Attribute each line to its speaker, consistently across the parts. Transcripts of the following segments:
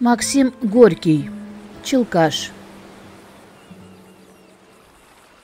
Speaker 1: Максим Горький. Челкаш.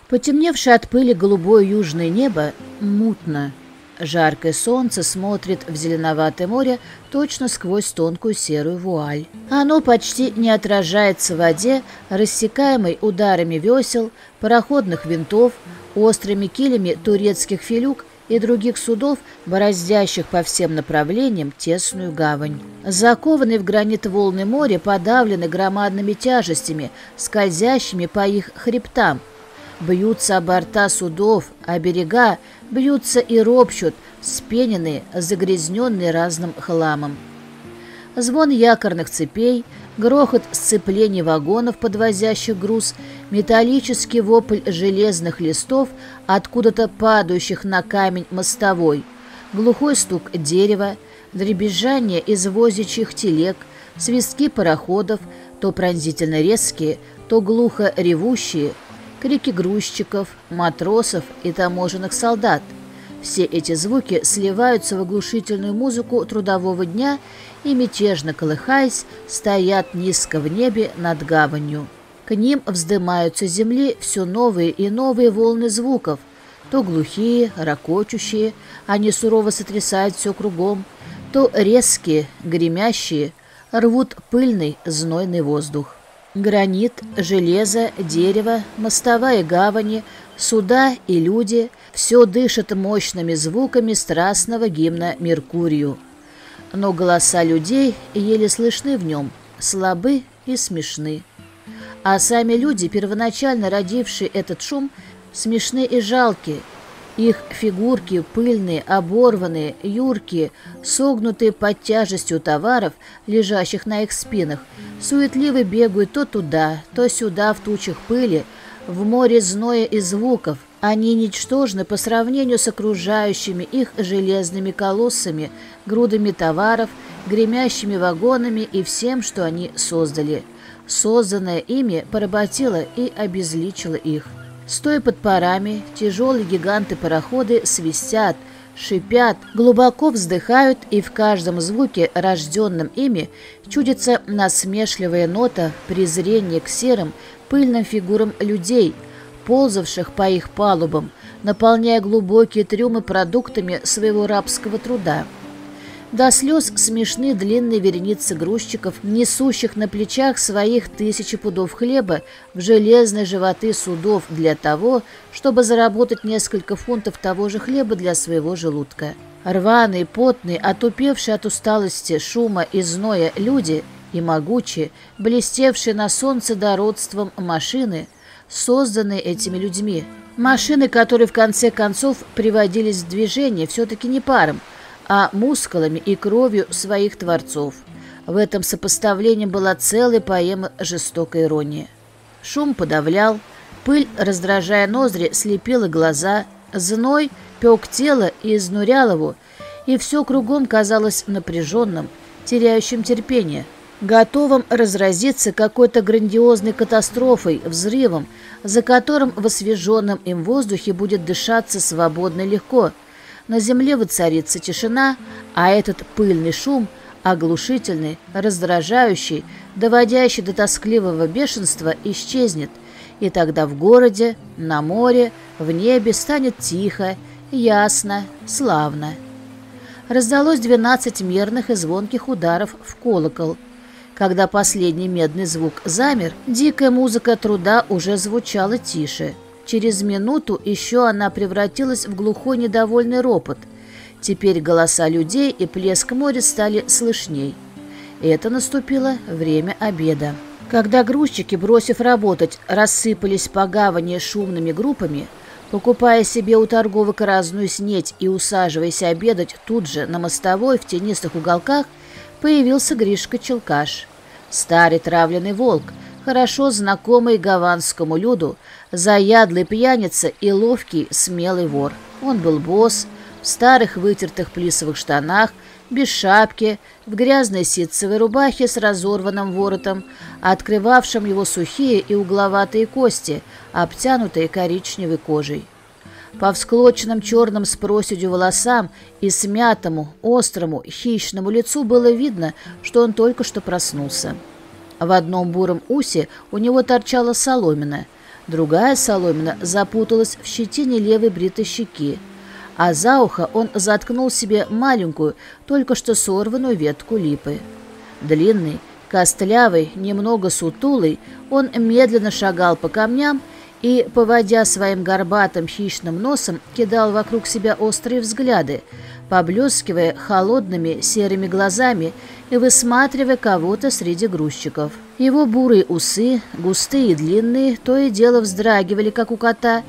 Speaker 1: Потемневшее от пыли голубое южное небо мутно. Жаркое солнце смотрит в зеленоватое море точно сквозь тонкую серую вуаль. Оно почти не отражается в воде, рассекаемой ударами весел, пароходных винтов, острыми килями турецких филюк и других судов, бороздящих по всем направлениям тесную гавань. Закованные в гранит волны моря подавлены громадными тяжестями, скользящими по их хребтам. Бьются о борта судов, а берега бьются и ропщут, спененные, загрязненные разным хламом. Звон якорных цепей, грохот сцеплений вагонов, подвозящих груз, металлический вопль железных листов, откуда-то падающих на камень мостовой, глухой стук дерева, дребезжание извозящих телег, свистки пароходов, то пронзительно резкие, то глухо ревущие, крики грузчиков, матросов и таможенных солдат – все эти звуки сливаются в оглушительную музыку трудового дня и, мятежно колыхаясь, стоят низко в небе над гаванью. К ним вздымаются земли все новые и новые волны звуков, то глухие, ракочущие, они сурово сотрясают все кругом, то резкие, гремящие, рвут пыльный, знойный воздух. Гранит, железо, дерево, мостовая гавани, суда и люди – все дышит мощными звуками страстного гимна Меркурию. Но голоса людей еле слышны в нем, слабы и смешны. А сами люди, первоначально родившие этот шум, смешны и жалки. Их фигурки пыльные, оборванные, юркие, согнутые под тяжестью товаров, лежащих на их спинах, суетливо бегают то туда, то сюда в тучах пыли, в море зноя и звуков – они ничтожны по сравнению с окружающими их железными колоссами, грудами товаров, гремящими вагонами и всем, что они создали. Созданное ими поработило и обезличило их. Стоя под парами, тяжелые гиганты-пароходы свистят, шипят, глубоко вздыхают, и в каждом звуке, рожденном ими, чудится насмешливая нота презрения к серым, пыльным фигурам людей – ползавших по их палубам, наполняя глубокие трюмы продуктами своего рабского труда. До слез смешны длинные вереницы грузчиков, несущих на плечах своих тысячи пудов хлеба в железные животы судов для того, чтобы заработать несколько фунтов того же хлеба для своего желудка. Рваные, потные, отупевшие от усталости, шума и зноя люди и могучие, блестевшие на солнце дородством машины – созданные этими людьми. Машины, которые в конце концов приводились в движение все-таки не паром, а мускулами и кровью своих творцов. В этом сопоставлении была целая поэма жестокой иронии. Шум подавлял, пыль, раздражая ноздри, слепила глаза, зной пек тело и изнурял его, и все кругом казалось напряженным, теряющим терпение – готовым разразиться какой-то грандиозной катастрофой, взрывом, за которым в освеженном им воздухе будет дышаться свободно и легко. На земле воцарится тишина, а этот пыльный шум, оглушительный, раздражающий, доводящий до тоскливого бешенства, исчезнет, и тогда в городе, на море, в небе станет тихо, ясно, славно. Раздалось двенадцать мерных и звонких ударов в колокол – когда последний медный звук замер, дикая музыка труда уже звучала тише. Через минуту еще она превратилась в глухой недовольный ропот. Теперь голоса людей и плеск моря стали слышней. Это наступило время обеда. Когда грузчики, бросив работать, рассыпались по гавани шумными группами, покупая себе у торговок разную снеть и усаживаясь обедать тут же на мостовой в тенистых уголках, появился Гришка-челкаш. Старый травленный волк, хорошо знакомый гаванскому люду, заядлый пьяница и ловкий смелый вор. Он был босс, в старых вытертых плисовых штанах, без шапки, в грязной ситцевой рубахе с разорванным воротом, открывавшим его сухие и угловатые кости, обтянутые коричневой кожей. По всклоченным черным с проседью волосам и смятому, острому, хищному лицу было видно, что он только что проснулся. В одном буром усе у него торчала соломина, другая соломина запуталась в щетине левой бритой щеки, а за ухо он заткнул себе маленькую, только что сорванную ветку липы. Длинный, костлявый, немного сутулый, он медленно шагал по камням и, поводя своим горбатым хищным носом, кидал вокруг себя острые взгляды, поблескивая холодными серыми глазами и высматривая кого-то среди грузчиков. Его бурые усы, густые и длинные, то и дело вздрагивали, как у кота,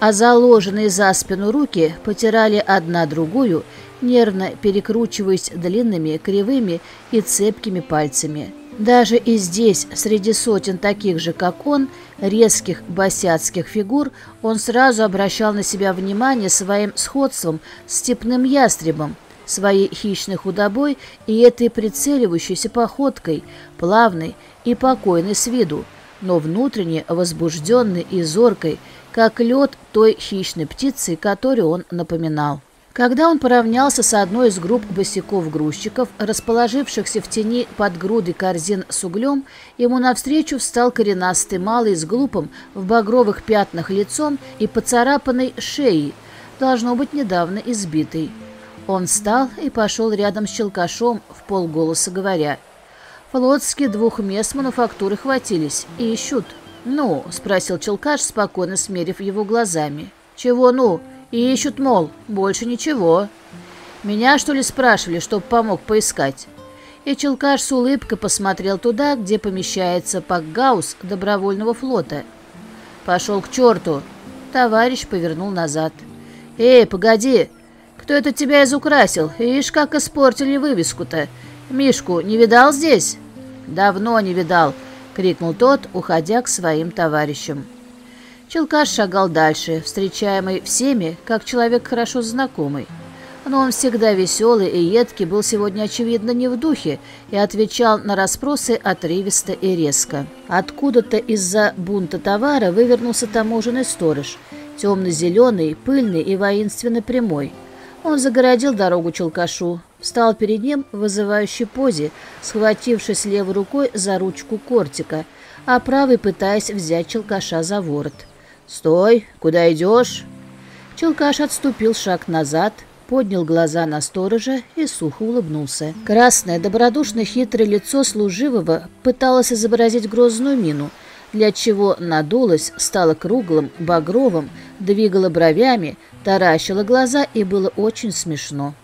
Speaker 1: а заложенные за спину руки потирали одна другую, нервно перекручиваясь длинными, кривыми и цепкими пальцами. Даже и здесь, среди сотен таких же, как он, резких босяцких фигур, он сразу обращал на себя внимание своим сходством с степным ястребом, своей хищной худобой и этой прицеливающейся походкой, плавной и покойной с виду, но внутренне возбужденной и зоркой, как лед той хищной птицы, которую он напоминал. Когда он поравнялся с одной из групп босиков-грузчиков, расположившихся в тени под грудой корзин с углем, ему навстречу встал коренастый малый с глупым, в багровых пятнах лицом и поцарапанной шеей, должно быть недавно избитый. Он встал и пошел рядом с челкашом, в полголоса говоря. «Флотские двух мест мануфактуры хватились и ищут». «Ну?» — спросил челкаш, спокойно смерив его глазами. «Чего «ну»?» И ищут, мол, больше ничего. Меня, что ли, спрашивали, чтоб помог поискать? И Челкаш с улыбкой посмотрел туда, где помещается пакгаус добровольного флота. Пошел к черту. Товарищ повернул назад. «Эй, погоди! Кто это тебя изукрасил? Ишь, как испортили вывеску-то! Мишку не видал здесь?» «Давно не видал!» — крикнул тот, уходя к своим товарищам. Челкаш шагал дальше, встречаемый всеми, как человек хорошо знакомый. Но он всегда веселый и едкий, был сегодня, очевидно, не в духе и отвечал на расспросы отрывисто и резко. Откуда-то из-за бунта товара вывернулся таможенный сторож, темно-зеленый, пыльный и воинственно прямой. Он загородил дорогу Челкашу, встал перед ним в вызывающей позе, схватившись левой рукой за ручку кортика, а правой пытаясь взять Челкаша за ворот. «Стой! Куда идешь?» Челкаш отступил шаг назад, поднял глаза на сторожа и сухо улыбнулся. Красное, добродушно хитрое лицо служивого пыталось изобразить грозную мину, для чего надулось, стало круглым, багровым, двигало бровями, таращило глаза и было очень смешно.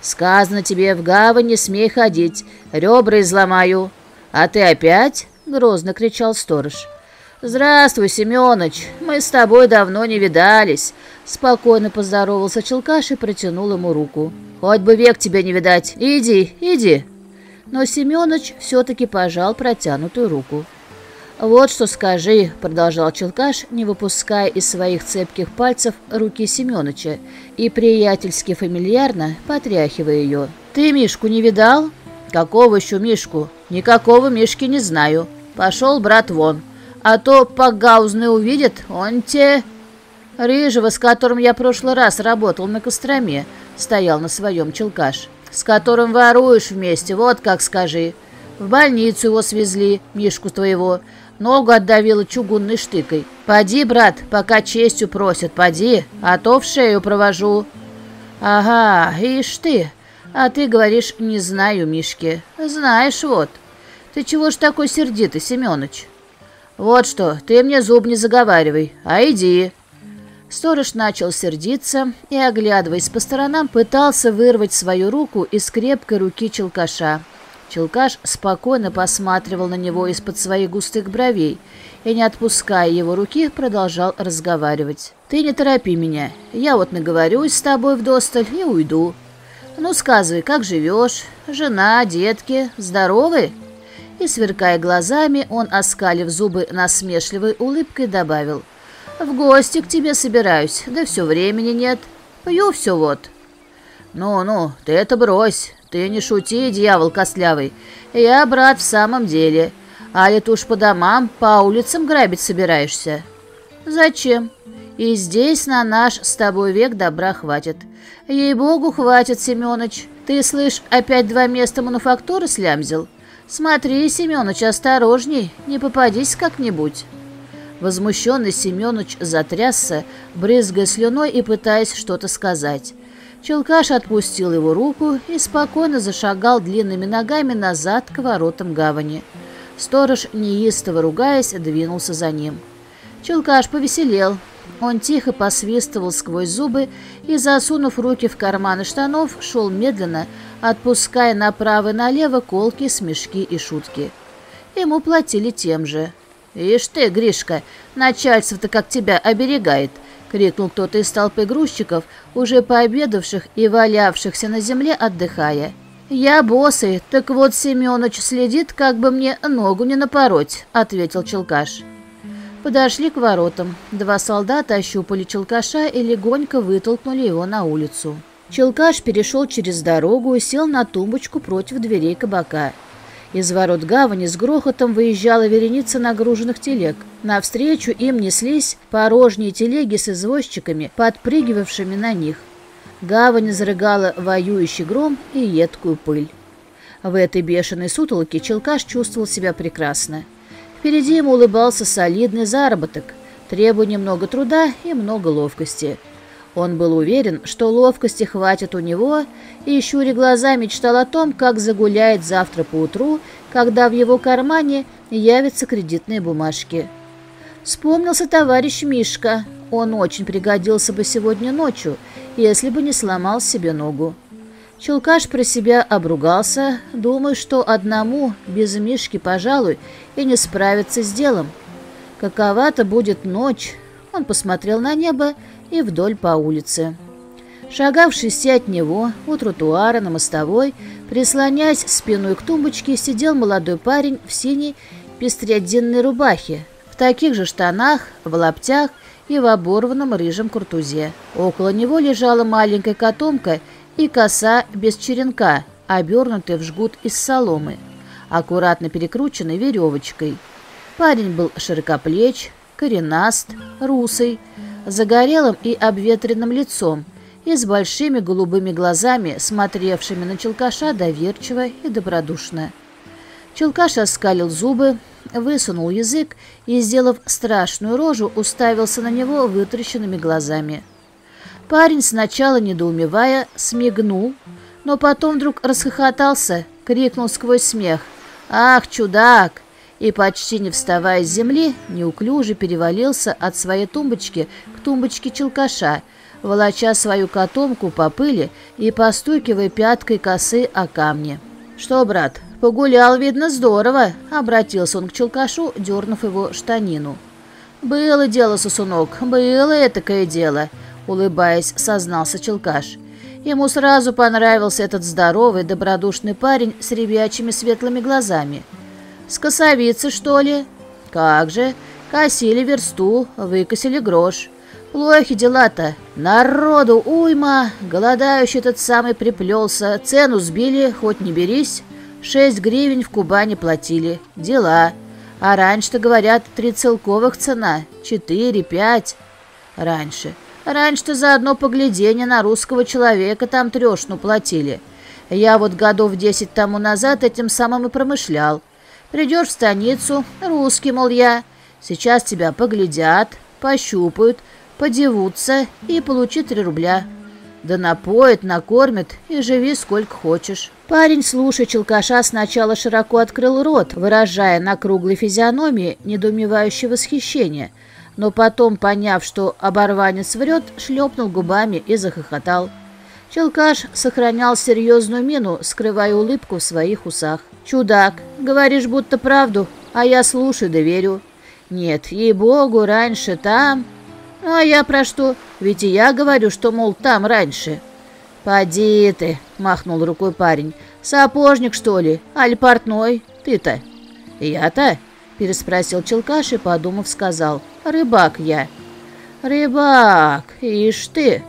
Speaker 1: «Сказано тебе, в гавань не смей ходить, ребра изломаю». «А ты опять?» — грозно кричал сторож. «Здравствуй, Семёныч, мы с тобой давно не видались», — спокойно поздоровался Челкаш и протянул ему руку. «Хоть бы век тебя не видать. Иди, иди». Но Семёныч все-таки пожал протянутую руку. «Вот что скажи», — продолжал Челкаш, не выпуская из своих цепких пальцев руки Семёныча и приятельски фамильярно потряхивая ее. «Ты Мишку не видал?» «Какого еще Мишку? Никакого Мишки не знаю. Пошел брат вон» а то погаузный увидит, он те...» Рыжего, с которым я прошлый раз работал на Костроме, стоял на своем челкаш. «С которым воруешь вместе, вот как скажи. В больницу его свезли, Мишку твоего. Ногу отдавила чугунной штыкой. Поди, брат, пока честью просят, поди, а то в шею провожу». «Ага, ишь ты, а ты говоришь, не знаю Мишки. Знаешь вот. Ты чего ж такой сердитый, Семёныч?» «Вот что, ты мне зуб не заговаривай, а иди». Сторож начал сердиться и, оглядываясь по сторонам, пытался вырвать свою руку из крепкой руки челкаша. Челкаш спокойно посматривал на него из-под своих густых бровей и, не отпуская его руки, продолжал разговаривать. «Ты не торопи меня. Я вот наговорюсь с тобой вдосталь и уйду. Ну, сказывай, как живешь? Жена, детки, здоровы?» И, сверкая глазами, он, оскалив зубы насмешливой улыбкой, добавил. «В гости к тебе собираюсь, да все времени нет. Пью все вот». «Ну-ну, ты это брось, ты не шути, дьявол костлявый. Я, брат, в самом деле. А ли ты уж по домам, по улицам грабить собираешься?» «Зачем? И здесь на наш с тобой век добра хватит. Ей-богу, хватит, Семёныч. Ты, слышь, опять два места мануфактуры слямзил? Смотри, Семёныч, осторожней, не попадись как-нибудь». Возмущенный Семёныч затрясся, брызгая слюной и пытаясь что-то сказать. Челкаш отпустил его руку и спокойно зашагал длинными ногами назад к воротам гавани. Сторож, неистово ругаясь, двинулся за ним. Челкаш повеселел. Он тихо посвистывал сквозь зубы и, засунув руки в карманы штанов, шел медленно, отпуская направо и налево колки, смешки и шутки. Ему платили тем же. «Ишь ты, Гришка, начальство-то как тебя оберегает!» — крикнул кто-то из толпы грузчиков, уже пообедавших и валявшихся на земле, отдыхая. «Я босый, так вот Семёныч следит, как бы мне ногу не напороть», — ответил Челкаш. Подошли к воротам. Два солдата ощупали Челкаша и легонько вытолкнули его на улицу. Челкаш перешел через дорогу и сел на тумбочку против дверей кабака. Из ворот гавани с грохотом выезжала вереница нагруженных телег. Навстречу им неслись порожние телеги с извозчиками, подпрыгивавшими на них. Гавань зарыгала воюющий гром и едкую пыль. В этой бешеной сутолоке Челкаш чувствовал себя прекрасно. Впереди ему улыбался солидный заработок, требуя немного труда и много ловкости – он был уверен, что ловкости хватит у него, и, щуря глаза, мечтал о том, как загуляет завтра поутру, когда в его кармане явятся кредитные бумажки. Вспомнился товарищ Мишка. Он очень пригодился бы сегодня ночью, если бы не сломал себе ногу. Челкаш про себя обругался, думая, что одному, без Мишки, пожалуй, и не справиться с делом. Какова-то будет ночь. Он посмотрел на небо и вдоль по улице. Шагавший от него, у тротуара, на мостовой, прислоняясь спиной к тумбочке, сидел молодой парень в синей пестриодинной рубахе, в таких же штанах, в лаптях и в оборванном рыжем куртузе. Около него лежала маленькая котомка и коса без черенка, обернутая в жгут из соломы, аккуратно перекрученной веревочкой. Парень был широкоплеч, коренаст, русый, загорелым и обветренным лицом и с большими голубыми глазами, смотревшими на Челкаша доверчиво и добродушно. Челкаш оскалил зубы, высунул язык и, сделав страшную рожу, уставился на него вытращенными глазами. Парень, сначала недоумевая, смигнул, но потом вдруг расхохотался, крикнул сквозь смех. «Ах, чудак! и, почти не вставая с земли, неуклюже перевалился от своей тумбочки к тумбочке челкаша, волоча свою котомку по пыли и постукивая пяткой косы о камни. «Что, брат, погулял, видно, здорово», — обратился он к челкашу, дернув его штанину. «Было дело, сосунок, было этакое дело», — улыбаясь, сознался челкаш. Ему сразу понравился этот здоровый, добродушный парень с ребячими светлыми глазами — с косовицы, что ли? Как же, косили версту, выкосили грош. Плохи дела-то. Народу уйма. Голодающий этот самый приплелся. Цену сбили, хоть не берись. Шесть гривен в Кубани платили. Дела. А раньше-то, говорят, три целковых цена. Четыре, пять. Раньше. Раньше-то за одно поглядение на русского человека там трешну платили. Я вот годов десять тому назад этим самым и промышлял. Придешь в станицу, русский, мол, я. Сейчас тебя поглядят, пощупают, подевутся и получи три рубля. Да напоят, накормят и живи сколько хочешь. Парень, слушая челкаша, сначала широко открыл рот, выражая на круглой физиономии недоумевающее восхищение, но потом, поняв, что оборванец врет, шлепнул губами и захохотал. Челкаш сохранял серьезную мину, скрывая улыбку в своих усах. «Чудак, говоришь будто правду, а я слушаю да верю. Нет, ей-богу, раньше там...» «Ну, а я про что? Ведь и я говорю, что, мол, там раньше». «Поди ты», — махнул рукой парень. «Сапожник, что ли? Аль портной? Ты-то?» «Я-то?» — переспросил Челкаш и, подумав, сказал. «Рыбак я». «Рыбак, ишь ты!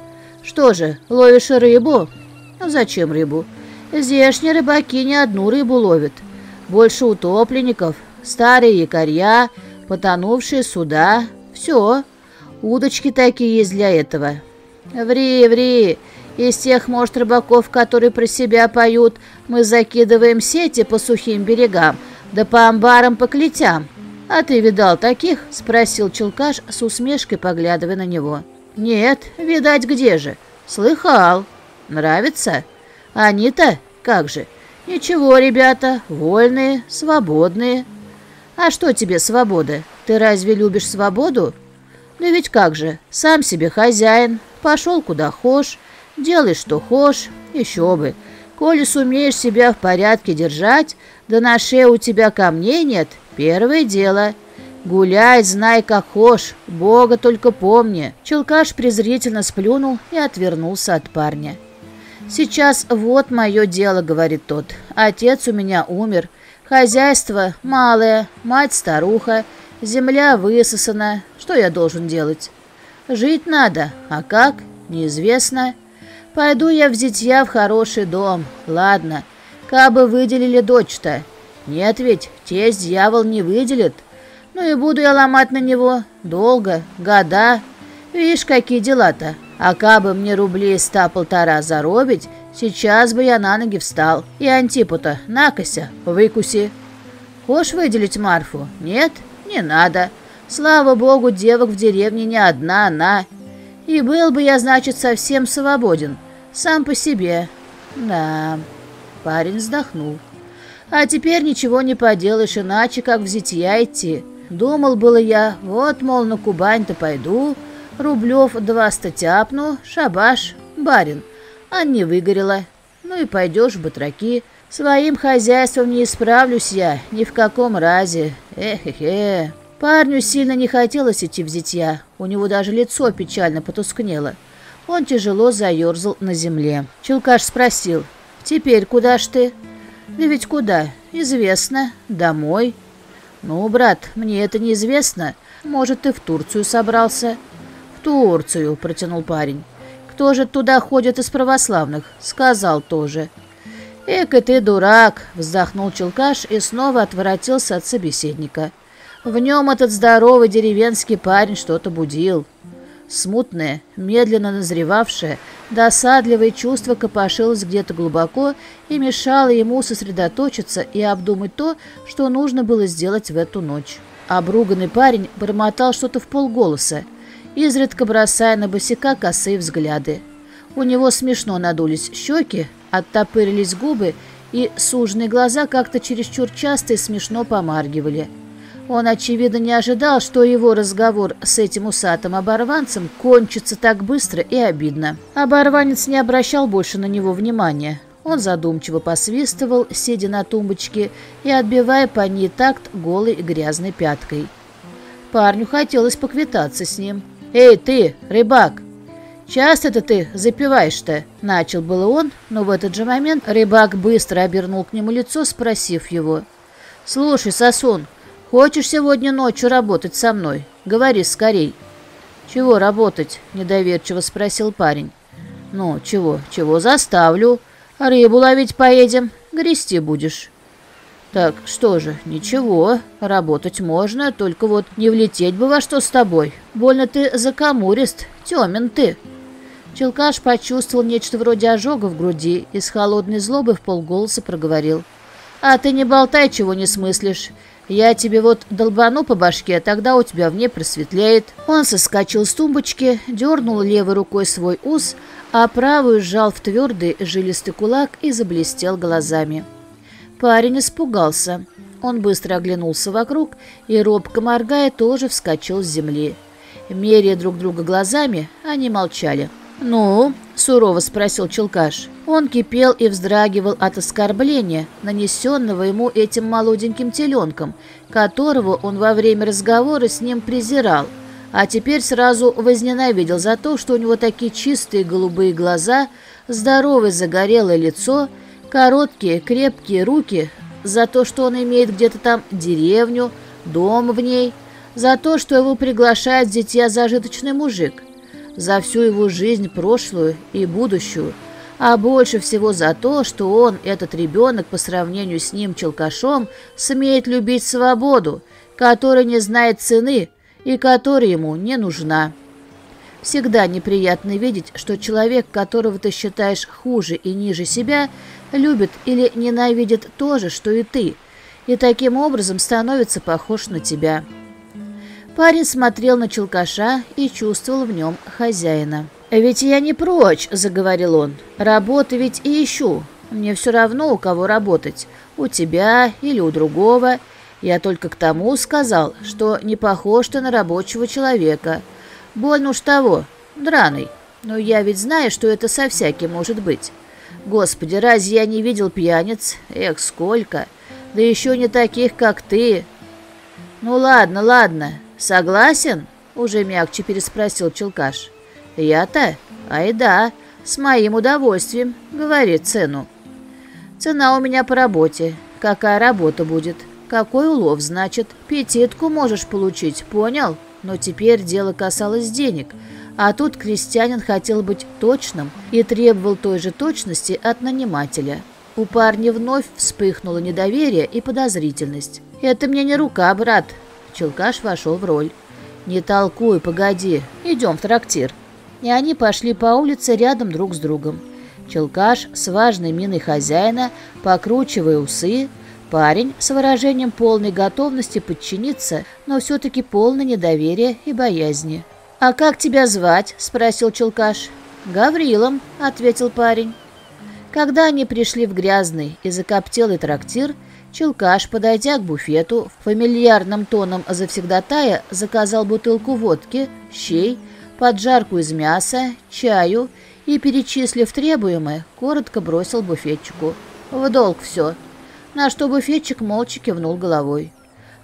Speaker 1: Что же, ловишь рыбу?» «А зачем рыбу? Здешние рыбаки не одну рыбу ловят. Больше утопленников, старые якоря, потонувшие суда. Все. Удочки такие есть для этого. Ври, ври. Из тех, может, рыбаков, которые про себя поют, мы закидываем сети по сухим берегам, да по амбарам по клетям. А ты видал таких? Спросил Челкаш с усмешкой, поглядывая на него. Нет, видать, где же? Слыхал. Нравится? Они-то, как же? Ничего, ребята, вольные, свободные. А что тебе свобода? Ты разве любишь свободу? Да ведь как же, сам себе хозяин, пошел куда хошь, делай что хошь, еще бы. Коли сумеешь себя в порядке держать, да на шее у тебя камней нет, первое дело. Гуляй, знай как хошь, Бога только помни. Челкаш презрительно сплюнул и отвернулся от парня. «Сейчас вот мое дело», — говорит тот. «Отец у меня умер, хозяйство малое, мать старуха, земля высосана. Что я должен делать? Жить надо, а как? Неизвестно. Пойду я в зятья в хороший дом. Ладно, кабы выделили дочь-то. Нет ведь, тесть дьявол не выделит. Ну и буду я ломать на него. Долго, года. Видишь, какие дела-то. А кабы мне рублей ста-полтора заробить, сейчас бы я на ноги встал. И Антипута, накося, выкуси. Хочешь выделить Марфу? Нет? Не надо. Слава богу, девок в деревне не одна она. И был бы я, значит, совсем свободен. Сам по себе. Да, парень вздохнул. А теперь ничего не поделаешь иначе, как в зитья идти. Думал было я, вот, мол, на Кубань-то пойду, рублев два статяпну, шабаш, барин. А не выгорело. Ну и пойдешь в батраки. Своим хозяйством не исправлюсь я, ни в каком разе. Эх-хе-хе. Парню сильно не хотелось идти в зятья, у него даже лицо печально потускнело. Он тяжело заерзал на земле. Челкаш спросил, «Теперь куда ж ты?» «Да ведь куда? Известно. Домой». «Ну, брат, мне это неизвестно. Может, ты в Турцию собрался?» «В Турцию», — протянул парень. «Кто же туда ходит из православных?» «Сказал тоже». «Эка ты дурак!» — вздохнул Челкаш и снова отворотился от собеседника. В нем этот здоровый деревенский парень что-то будил. Смутное, медленно назревавшее, досадливое чувство копошилось где-то глубоко и мешало ему сосредоточиться и обдумать то, что нужно было сделать в эту ночь. Обруганный парень бормотал что-то в полголоса, изредка бросая на босика косые взгляды. У него смешно надулись щеки, оттопырились губы, и сужные глаза как-то чересчур часто и смешно помаргивали. Он, очевидно, не ожидал, что его разговор с этим усатым оборванцем кончится так быстро и обидно. Оборванец не обращал больше на него внимания. Он задумчиво посвистывал, сидя на тумбочке и отбивая по ней такт голой грязной пяткой. Парню хотелось поквитаться с ним. «Эй, ты, рыбак!» «Часто-то ты запиваешь-то?» — начал было он, но в этот же момент рыбак быстро обернул к нему лицо, спросив его. «Слушай, Сосун, Хочешь сегодня ночью работать со мной? Говори скорей». «Чего работать?» – недоверчиво спросил парень. «Ну, чего? Чего заставлю? Рыбу ловить поедем, грести будешь». «Так что же, ничего, работать можно, только вот не влететь бы во что с тобой. Больно ты закамурист, темен ты». Челкаш почувствовал нечто вроде ожога в груди и с холодной злобой в полголоса проговорил. «А ты не болтай, чего не смыслишь. Я тебе вот долбану по башке, а тогда у тебя вне просветлеет». Он соскочил с тумбочки, дернул левой рукой свой ус, а правую сжал в твердый жилистый кулак и заблестел глазами. Парень испугался. Он быстро оглянулся вокруг и, робко моргая, тоже вскочил с земли. Меряя друг друга глазами, они молчали. «Ну?» – сурово спросил Челкаш. Он кипел и вздрагивал от оскорбления, нанесенного ему этим молоденьким теленком, которого он во время разговора с ним презирал, а теперь сразу возненавидел за то, что у него такие чистые голубые глаза, здоровое загорелое лицо, короткие крепкие руки, за то, что он имеет где-то там деревню, дом в ней, за то, что его приглашает дитя зажиточный мужик – за всю его жизнь прошлую и будущую, а больше всего за то, что он, этот ребенок, по сравнению с ним, челкашом, смеет любить свободу, которая не знает цены и которая ему не нужна. Всегда неприятно видеть, что человек, которого ты считаешь хуже и ниже себя, любит или ненавидит то же, что и ты, и таким образом становится похож на тебя. Парень смотрел на челкаша и чувствовал в нем хозяина. «Ведь я не прочь», — заговорил он. «Работы ведь и ищу. Мне все равно, у кого работать. У тебя или у другого. Я только к тому сказал, что не похож ты на рабочего человека. Больно уж того, драный. Но я ведь знаю, что это со всяким может быть. Господи, разве я не видел пьяниц? Эх, сколько! Да еще не таких, как ты. Ну ладно, ладно. Согласен? Уже мягче переспросил Челкаш. Я-то? Ай да, с моим удовольствием, говорит цену. Цена у меня по работе. Какая работа будет? Какой улов, значит? Пятитку можешь получить, понял? Но теперь дело касалось денег, а тут крестьянин хотел быть точным и требовал той же точности от нанимателя. У парня вновь вспыхнуло недоверие и подозрительность. «Это мне не рука, брат!» Челкаш вошел в роль. «Не толкуй, погоди, идем в трактир». И они пошли по улице рядом друг с другом. Челкаш с важной миной хозяина, покручивая усы, парень с выражением полной готовности подчиниться, но все-таки полное недоверия и боязни. «А как тебя звать?» – спросил Челкаш. «Гаврилом», – ответил парень. Когда они пришли в грязный и закоптелый трактир, Челкаш, подойдя к буфету, фамильярным тоном завсегдатая заказал бутылку водки, щей, поджарку из мяса, чаю и, перечислив требуемое, коротко бросил буфетчику. «В долг все». На что буфетчик молча кивнул головой.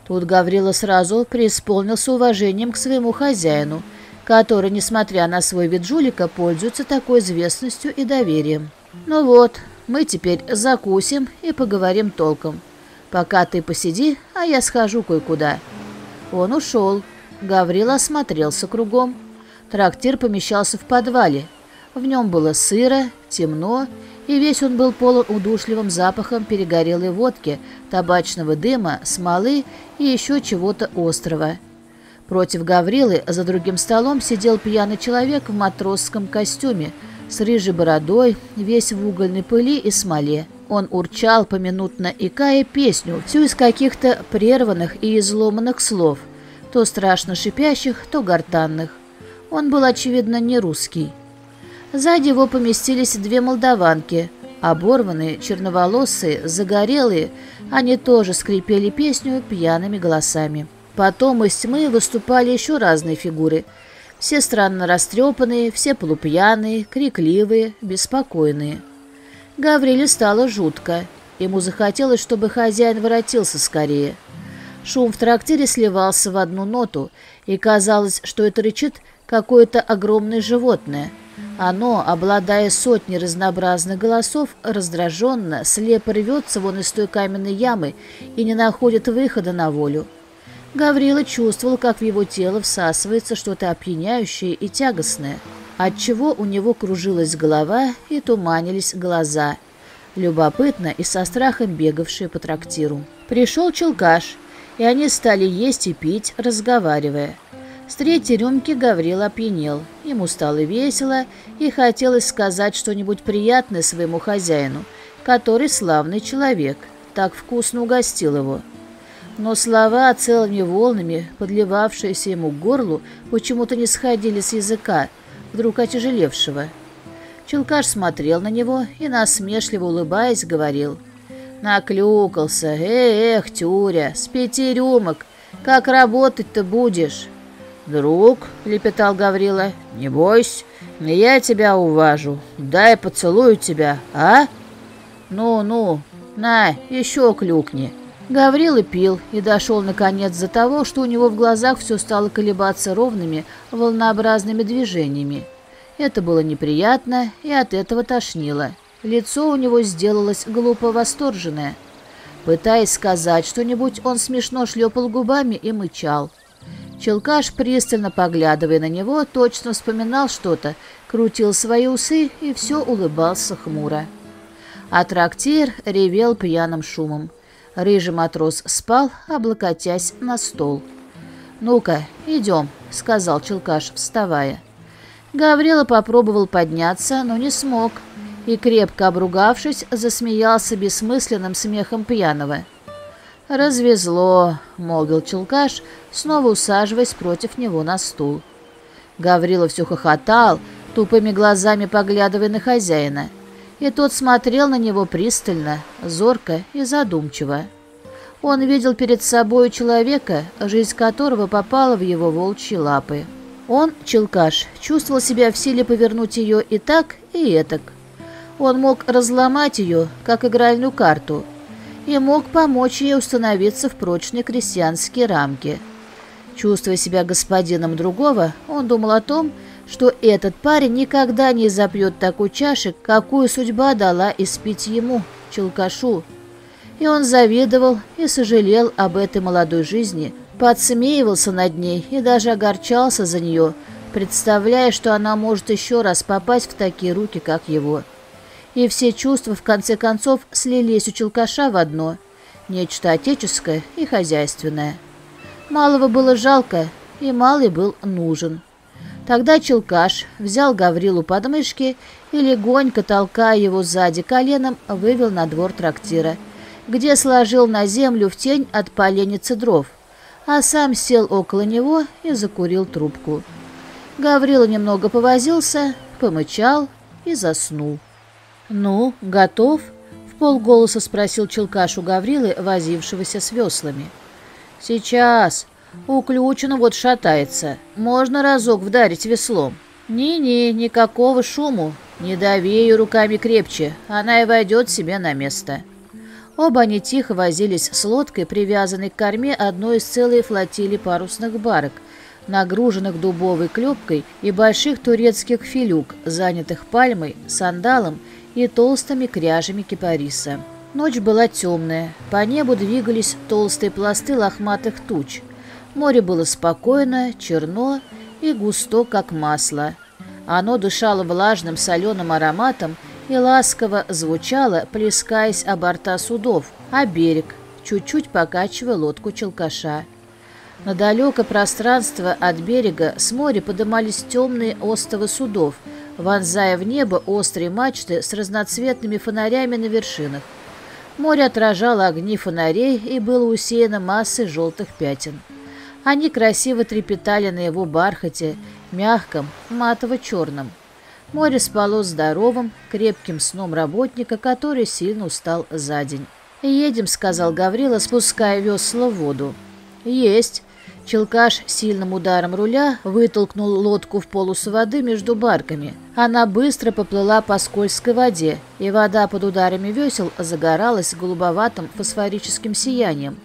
Speaker 1: Тут Гаврила сразу преисполнился уважением к своему хозяину, который, несмотря на свой вид жулика, пользуется такой известностью и доверием. «Ну вот, мы теперь закусим и поговорим толком. Пока ты посиди, а я схожу кое-куда». Он ушел. Гаврила осмотрелся кругом. Трактир помещался в подвале, в нем было сыро, темно, и весь он был полон удушливым запахом перегорелой водки, табачного дыма, смолы и еще чего-то острого. Против Гаврилы за другим столом сидел пьяный человек в матросском костюме, с рыжей бородой, весь в угольной пыли и смоле. Он урчал поминутно икая песню, всю из каких-то прерванных и изломанных слов, то страшно шипящих, то гортанных. Он был, очевидно, не русский. Сзади его поместились две молдаванки. Оборванные, черноволосые, загорелые, они тоже скрипели песню пьяными голосами. Потом из тьмы выступали еще разные фигуры. Все странно растрепанные, все полупьяные, крикливые, беспокойные. Гавриле стало жутко. Ему захотелось, чтобы хозяин воротился скорее. Шум в трактире сливался в одну ноту, и казалось, что это рычит какое-то огромное животное — оно, обладая сотней разнообразных голосов, раздраженно, слепо рвется вон из той каменной ямы и не находит выхода на волю. Гаврила чувствовал, как в его тело всасывается что-то опьяняющее и тягостное, отчего у него кружилась голова и туманились глаза, любопытно и со страхом бегавшие по трактиру. Пришел челкаш, и они стали есть и пить, разговаривая. С третьей рюмки Гаврил опьянел. Ему стало весело, и хотелось сказать что-нибудь приятное своему хозяину, который славный человек, так вкусно угостил его. Но слова целыми волнами, подливавшиеся ему к горлу, почему-то не сходили с языка, вдруг отяжелевшего. Челкаш смотрел на него и, насмешливо улыбаясь, говорил. «Наклюкался. Эх, Тюря, с пяти рюмок. Как работать-то будешь?» «Друг», — лепетал Гаврила, — «не бойся, я тебя уважу. Дай поцелую тебя, а?» «Ну-ну, на, еще клюкни». Гаврила пил и дошел наконец до того, что у него в глазах все стало колебаться ровными, волнообразными движениями. Это было неприятно и от этого тошнило. Лицо у него сделалось глупо восторженное. Пытаясь сказать что-нибудь, он смешно шлепал губами и мычал. Челкаш, пристально поглядывая на него, точно вспоминал что-то, крутил свои усы и все улыбался хмуро. А трактир ревел пьяным шумом. Рыжий матрос спал, облокотясь на стол. «Ну-ка, идем», — сказал Челкаш, вставая. Гаврила попробовал подняться, но не смог, и, крепко обругавшись, засмеялся бессмысленным смехом пьяного. «Развезло», — молвил Челкаш, снова усаживаясь против него на стул. Гаврила все хохотал, тупыми глазами поглядывая на хозяина, и тот смотрел на него пристально, зорко и задумчиво. Он видел перед собой человека, жизнь которого попала в его волчьи лапы. Он, Челкаш, чувствовал себя в силе повернуть ее и так, и этак. Он мог разломать ее, как игральную карту, и мог помочь ей установиться в прочные крестьянские рамки. Чувствуя себя господином другого, он думал о том, что этот парень никогда не запьет такой чаши, какую судьба дала испить ему, Челкашу. И он завидовал и сожалел об этой молодой жизни, подсмеивался над ней и даже огорчался за нее, представляя, что она может еще раз попасть в такие руки, как его и все чувства, в конце концов, слились у Челкаша в одно – нечто отеческое и хозяйственное. Малого было жалко, и малый был нужен. Тогда Челкаш взял Гаврилу под мышки и, легонько толкая его сзади коленом, вывел на двор трактира, где сложил на землю в тень от поленницы дров, а сам сел около него и закурил трубку. Гаврила немного повозился, помычал и заснул. «Ну, готов?» — в полголоса спросил Челкаш у Гаврилы, возившегося с веслами. «Сейчас. Уключено вот шатается. Можно разок вдарить веслом». «Не-не, никакого шуму. Не дави ее руками крепче, она и войдет себе на место». Оба они тихо возились с лодкой, привязанной к корме одной из целой флотилии парусных барок, нагруженных дубовой клепкой и больших турецких филюк, занятых пальмой, сандалом и толстыми кряжами кипариса. Ночь была темная, по небу двигались толстые пласты лохматых туч. Море было спокойно, черно и густо, как масло. Оно дышало влажным соленым ароматом и ласково звучало, плескаясь о борта судов, а берег, чуть-чуть покачивая лодку челкаша. На далекое пространство от берега с моря подымались темные остовы судов – вонзая в небо острые мачты с разноцветными фонарями на вершинах. Море отражало огни фонарей и было усеяно массой желтых пятен. Они красиво трепетали на его бархате, мягком, матово-черном. Море спало здоровым, крепким сном работника, который сильно устал за день. «Едем», — сказал Гаврила, спуская весла в воду. «Есть», Челкаш сильным ударом руля вытолкнул лодку в полосу воды между барками. Она быстро поплыла по скользкой воде, и вода под ударами весел загоралась голубоватым фосфорическим сиянием.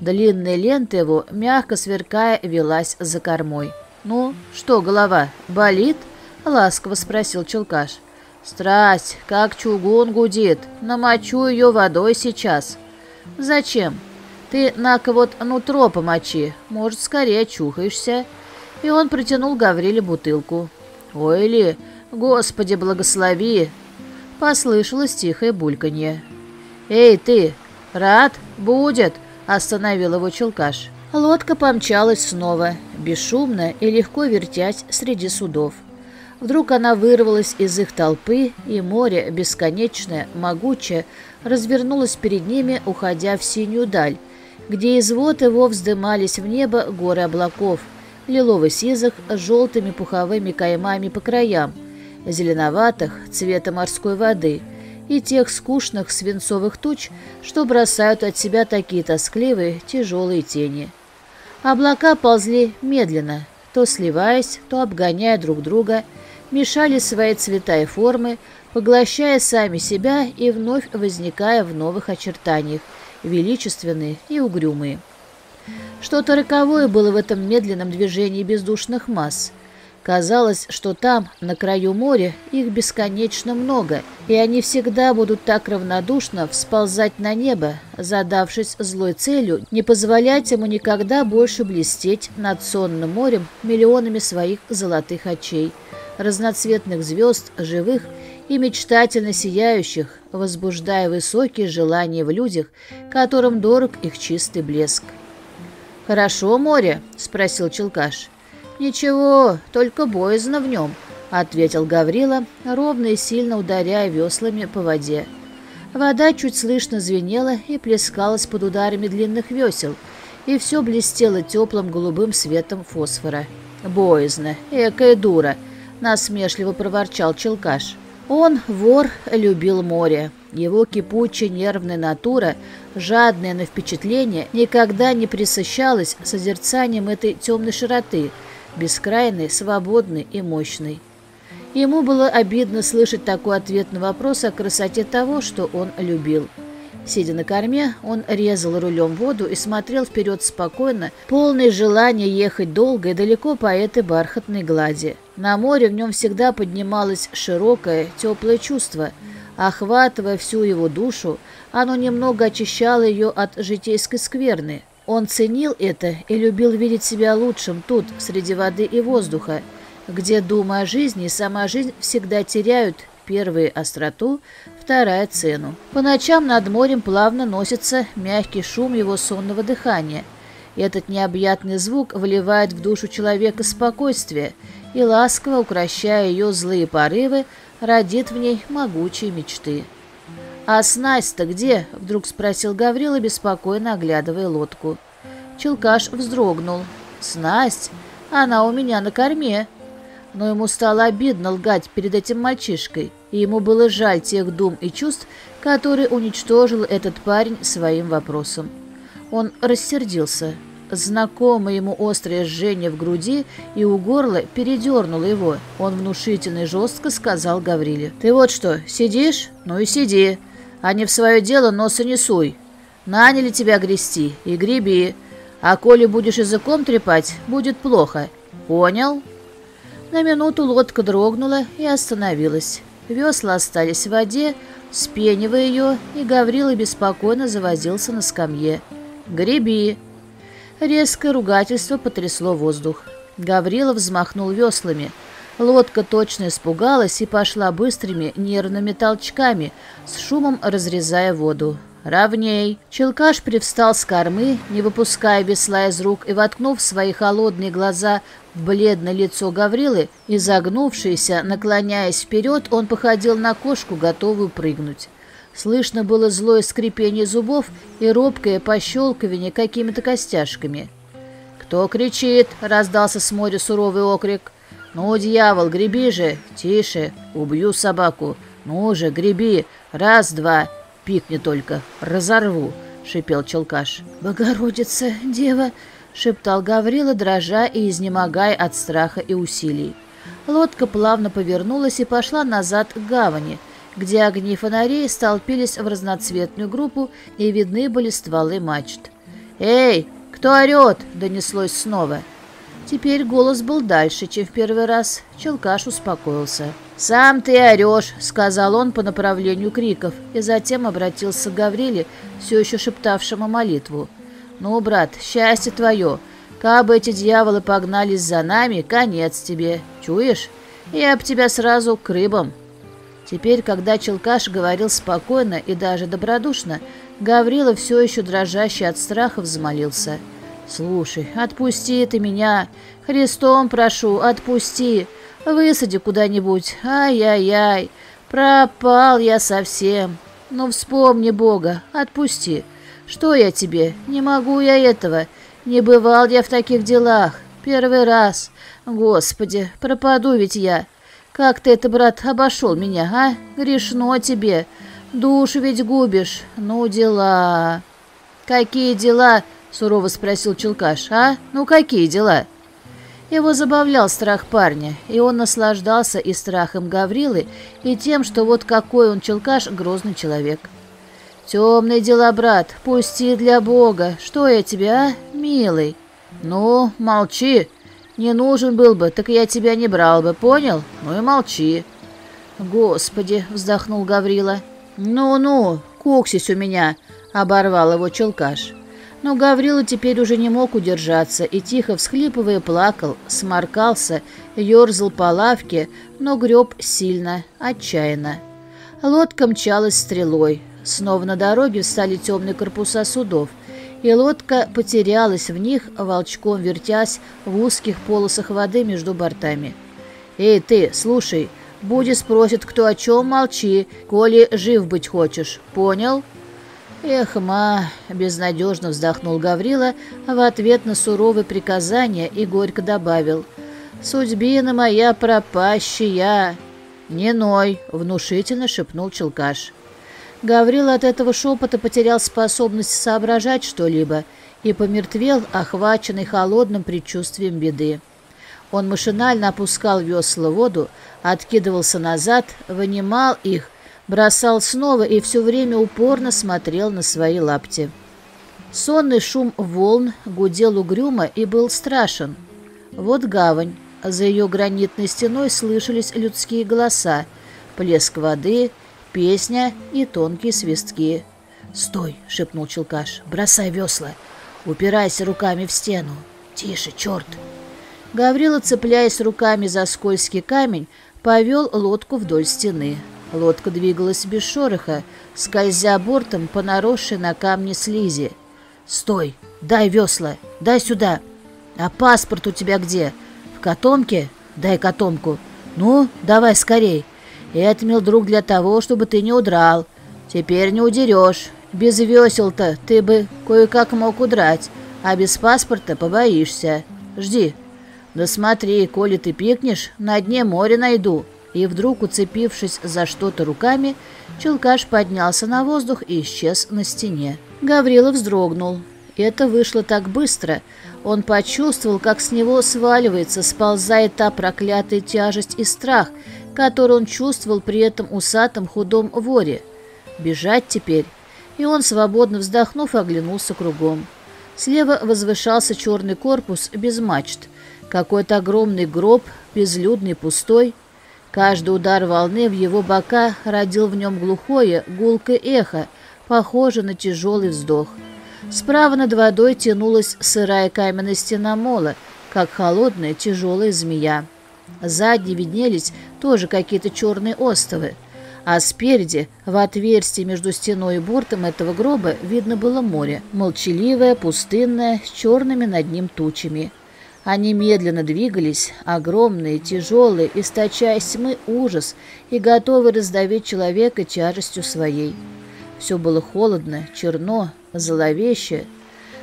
Speaker 1: Длинная лента его, мягко сверкая, велась за кормой. «Ну, что, голова, болит?» — ласково спросил Челкаш. «Страсть, как чугун гудит. Намочу ее водой сейчас». «Зачем?» Ты на-ка вот нутро помочи, может, скорее очухаешься». И он протянул Гавриле бутылку. «Ой ли, Господи, благослови!» Послышалось тихое бульканье. «Эй, ты, рад? Будет!» — остановил его челкаш. Лодка помчалась снова, бесшумно и легко вертясь среди судов. Вдруг она вырвалась из их толпы, и море, бесконечное, могучее, развернулось перед ними, уходя в синюю даль, где из вод его вздымались в небо горы облаков, лилово-сизых с желтыми пуховыми каймами по краям, зеленоватых цвета морской воды и тех скучных свинцовых туч, что бросают от себя такие тоскливые тяжелые тени. Облака ползли медленно, то сливаясь, то обгоняя друг друга, мешали свои цвета и формы, поглощая сами себя и вновь возникая в новых очертаниях, величественные и угрюмые. Что-то роковое было в этом медленном движении бездушных масс. Казалось, что там, на краю моря, их бесконечно много, и они всегда будут так равнодушно всползать на небо, задавшись злой целью не позволять ему никогда больше блестеть над сонным морем миллионами своих золотых очей, разноцветных звезд, живых и мечтательно сияющих, возбуждая высокие желания в людях, которым дорог их чистый блеск. «Хорошо море?» — спросил Челкаш. «Ничего, только боязно в нем», —— ответил Гаврила, ровно и сильно ударяя веслами по воде. Вода чуть слышно звенела и плескалась под ударами длинных весел, и все блестело теплым голубым светом фосфора. «Боязно, экая дура!» — насмешливо проворчал Челкаш. Он, вор, любил море. Его кипучая нервная натура, жадная на впечатление, никогда не присыщалась созерцанием этой темной широты, бескрайной, свободной и мощной. Ему было обидно слышать такой ответ на вопрос о красоте того, что он любил. Сидя на корме, он резал рулем воду и смотрел вперед спокойно, полный желания ехать долго и далеко по этой бархатной глади. На море в нем всегда поднималось широкое, теплое чувство. Охватывая всю его душу, оно немного очищало ее от житейской скверны. Он ценил это и любил видеть себя лучшим тут, среди воды и воздуха, где, думая о жизни, сама жизнь всегда теряют первые остроту, вторая цену. По ночам над морем плавно носится мягкий шум его сонного дыхания. Этот необъятный звук вливает в душу человека спокойствие и, ласково укращая ее злые порывы, родит в ней могучие мечты. «А снасть-то где?» — вдруг спросил Гаврила, беспокойно оглядывая лодку. Челкаш вздрогнул. «Снасть? Она у меня на корме». Но ему стало обидно лгать перед этим мальчишкой, и ему было жаль тех дум и чувств, которые уничтожил этот парень своим вопросом. Он рассердился. Знакомое ему острое жжение в груди и у горла передернуло его. Он внушительно и жестко сказал Гавриле. «Ты вот что, сидишь? Ну и сиди, а не в свое дело носа не суй. Наняли тебя грести и греби, а коли будешь языком трепать, будет плохо. Понял?» На минуту лодка дрогнула и остановилась. Весла остались в воде, спенивая ее, и Гаврила беспокойно завозился на скамье. «Греби!» Резкое ругательство потрясло воздух. Гаврила взмахнул веслами. Лодка точно испугалась и пошла быстрыми нервными толчками, с шумом разрезая воду. «Ровней!» Челкаш привстал с кормы, не выпуская весла из рук и воткнув свои холодные глаза в бледное лицо Гаврилы, изогнувшийся, наклоняясь вперед, он походил на кошку, готовую прыгнуть. Слышно было злое скрипение зубов и робкое пощелкивание какими-то костяшками. «Кто кричит?» — раздался с моря суровый окрик. «Ну, дьявол, греби же! Тише! Убью собаку! Ну же, греби! Раз-два! Пикни только! Разорву!» — шипел Челкаш. «Богородица, дева!» — шептал Гаврила, дрожа и изнемогая от страха и усилий. Лодка плавно повернулась и пошла назад к гавани — где огни фонарей столпились в разноцветную группу и видны были стволы мачт. «Эй, кто орет?» — донеслось снова. Теперь голос был дальше, чем в первый раз. Челкаш успокоился. «Сам ты орешь», — сказал он по направлению криков, и затем обратился к Гавриле, все еще шептавшему молитву. «Ну, брат, счастье твое. Кабы эти дьяволы погнались за нами, конец тебе. Чуешь? Я б тебя сразу к рыбам». Теперь, когда Челкаш говорил спокойно и даже добродушно, Гаврила все еще дрожащий от страха взмолился. «Слушай, отпусти ты меня! Христом прошу, отпусти! Высади куда-нибудь! Ай-яй-яй! Пропал я совсем! Ну, вспомни Бога, отпусти! Что я тебе? Не могу я этого! Не бывал я в таких делах! Первый раз! Господи, пропаду ведь я!» Как ты это, брат, обошел меня, а? Грешно тебе. Душу ведь губишь. Ну, дела. Какие дела? Сурово спросил Челкаш. А? Ну, какие дела? Его забавлял страх парня, и он наслаждался и страхом Гаврилы, и тем, что вот какой он, Челкаш, грозный человек. «Темные дела, брат, пусти для Бога. Что я тебе, а, милый?» «Ну, молчи», не нужен был бы, так я тебя не брал бы, понял? Ну и молчи. Господи, вздохнул Гаврила. Ну-ну, куксись у меня, оборвал его челкаш. Но Гаврила теперь уже не мог удержаться и, тихо всхлипывая, плакал, сморкался, ерзал по лавке, но греб сильно, отчаянно. Лодка мчалась стрелой. Снова на дороге встали темные корпуса судов и лодка потерялась в них, волчком вертясь в узких полосах воды между бортами. «Эй, ты, слушай, Буди спросит, кто о чем, молчи, коли жив быть хочешь. Понял?» «Эх, ма!» — безнадежно вздохнул Гаврила в ответ на суровые приказания и горько добавил. «Судьбина моя пропащая!» «Не ной!» — внушительно шепнул Челкаш. Гаврила от этого шепота потерял способность соображать что-либо и помертвел, охваченный холодным предчувствием беды. Он машинально опускал весла в воду, откидывался назад, вынимал их, бросал снова и все время упорно смотрел на свои лапти. Сонный шум волн гудел угрюмо и был страшен. Вот гавань. За ее гранитной стеной слышались людские голоса, плеск воды, песня и тонкие свистки. «Стой!» — шепнул Челкаш. «Бросай весла! Упирайся руками в стену! Тише, черт!» Гаврила, цепляясь руками за скользкий камень, повел лодку вдоль стены. Лодка двигалась без шороха, скользя бортом по наросшей на камне слизи. «Стой! Дай весла! Дай сюда! А паспорт у тебя где? В котомке? Дай котомку! Ну, давай скорей! Это, мил друг, для того, чтобы ты не удрал. Теперь не удерешь. Без весел-то ты бы кое-как мог удрать, а без паспорта побоишься. Жди!» «Да смотри, коли ты пикнешь, на дне море найду». И вдруг, уцепившись за что-то руками, Челкаш поднялся на воздух и исчез на стене. Гаврилов вздрогнул. Это вышло так быстро. Он почувствовал, как с него сваливается, сползает та проклятая тяжесть и страх, который он чувствовал при этом усатом худом воре. Бежать теперь. И он, свободно вздохнув, оглянулся кругом. Слева возвышался черный корпус без мачт. Какой-то огромный гроб, безлюдный, пустой. Каждый удар волны в его бока родил в нем глухое, гулкое эхо, похожее на тяжелый вздох. Справа над водой тянулась сырая каменная стена мола, как холодная тяжелая змея. Сзади виднелись тоже какие-то черные остовы, а спереди, в отверстии между стеной и бортом этого гроба, видно было море, молчаливое, пустынное, с черными над ним тучами. Они медленно двигались, огромные, тяжелые, источая тьмы ужас и готовы раздавить человека тяжестью своей. Все было холодно, черно, зловеще.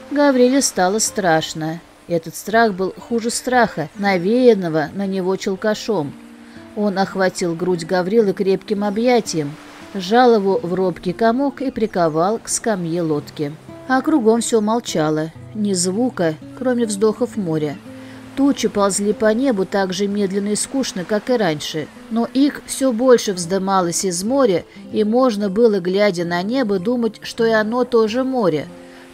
Speaker 1: Гавриле стало страшно. Этот страх был хуже страха, навеянного на него челкашом. Он охватил грудь Гаврилы крепким объятием, сжал его в робкий комок и приковал к скамье лодки. А кругом все молчало, ни звука, кроме вздохов моря. Тучи ползли по небу так же медленно и скучно, как и раньше, но их все больше вздымалось из моря, и можно было, глядя на небо, думать, что и оно тоже море,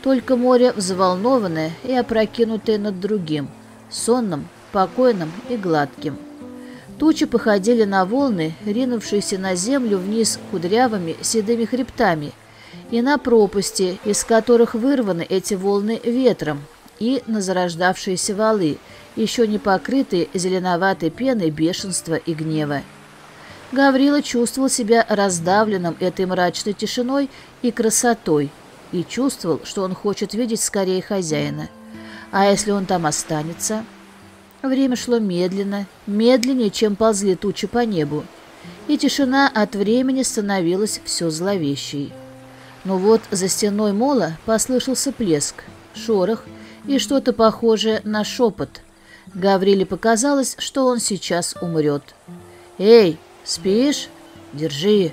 Speaker 1: только море взволнованное и опрокинутое над другим, сонным, покойным и гладким. Тучи походили на волны, ринувшиеся на землю вниз кудрявыми седыми хребтами, и на пропасти, из которых вырваны эти волны ветром, и на зарождавшиеся валы – еще не покрытые зеленоватой пеной бешенства и гнева. Гаврила чувствовал себя раздавленным этой мрачной тишиной и красотой и чувствовал, что он хочет видеть скорее хозяина. А если он там останется? Время шло медленно, медленнее, чем ползли тучи по небу, и тишина от времени становилась все зловещей. Но вот за стеной мола послышался плеск, шорох и что-то похожее на шепот – Гавриле показалось, что он сейчас умрет. «Эй, спишь? Держи!»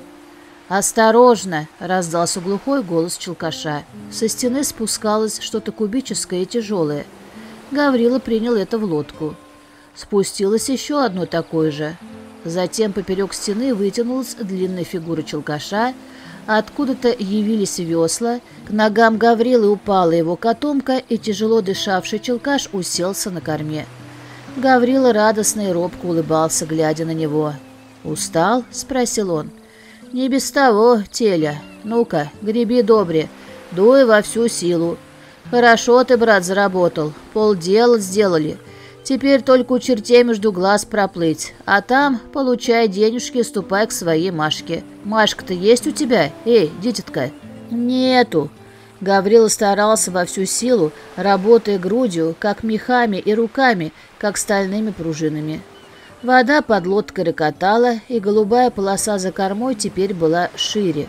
Speaker 1: «Осторожно!» — раздался глухой голос челкаша. Со стены спускалось что-то кубическое и тяжелое. Гаврила принял это в лодку. Спустилось еще одно такое же. Затем поперек стены вытянулась длинная фигура челкаша, откуда-то явились весла, к ногам Гаврилы упала его котомка, и тяжело дышавший челкаш уселся на корме. Гаврила радостно и робко улыбался, глядя на него. «Устал?» — спросил он. «Не без того, Теля. Ну-ка, греби добре, дуй во всю силу. Хорошо ты, брат, заработал, полдела сделали. Теперь только у чертей между глаз проплыть, а там, получай денежки ступай к своей Машке. Машка-то есть у тебя? Эй, дитятка?» «Нету», Гаврила старался во всю силу, работая грудью, как мехами и руками, как стальными пружинами. Вода под лодкой рокотала, и голубая полоса за кормой теперь была шире.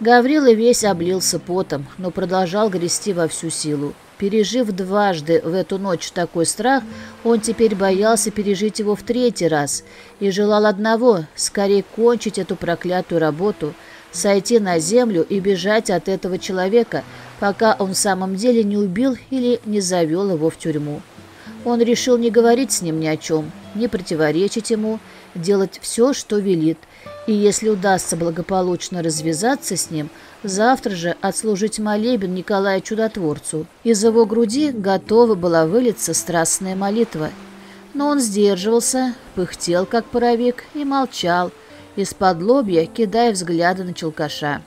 Speaker 1: Гаврила весь облился потом, но продолжал грести во всю силу. Пережив дважды в эту ночь такой страх, он теперь боялся пережить его в третий раз и желал одного — скорее кончить эту проклятую работу, сойти на землю и бежать от этого человека, пока он в самом деле не убил или не завел его в тюрьму. Он решил не говорить с ним ни о чем, не противоречить ему, делать все, что велит, и если удастся благополучно развязаться с ним — завтра же отслужить молебен Николаю Чудотворцу. Из его груди готова была вылиться страстная молитва. Но он сдерживался, пыхтел, как паровик, и молчал, из-под лобья кидая взгляды на челкаша.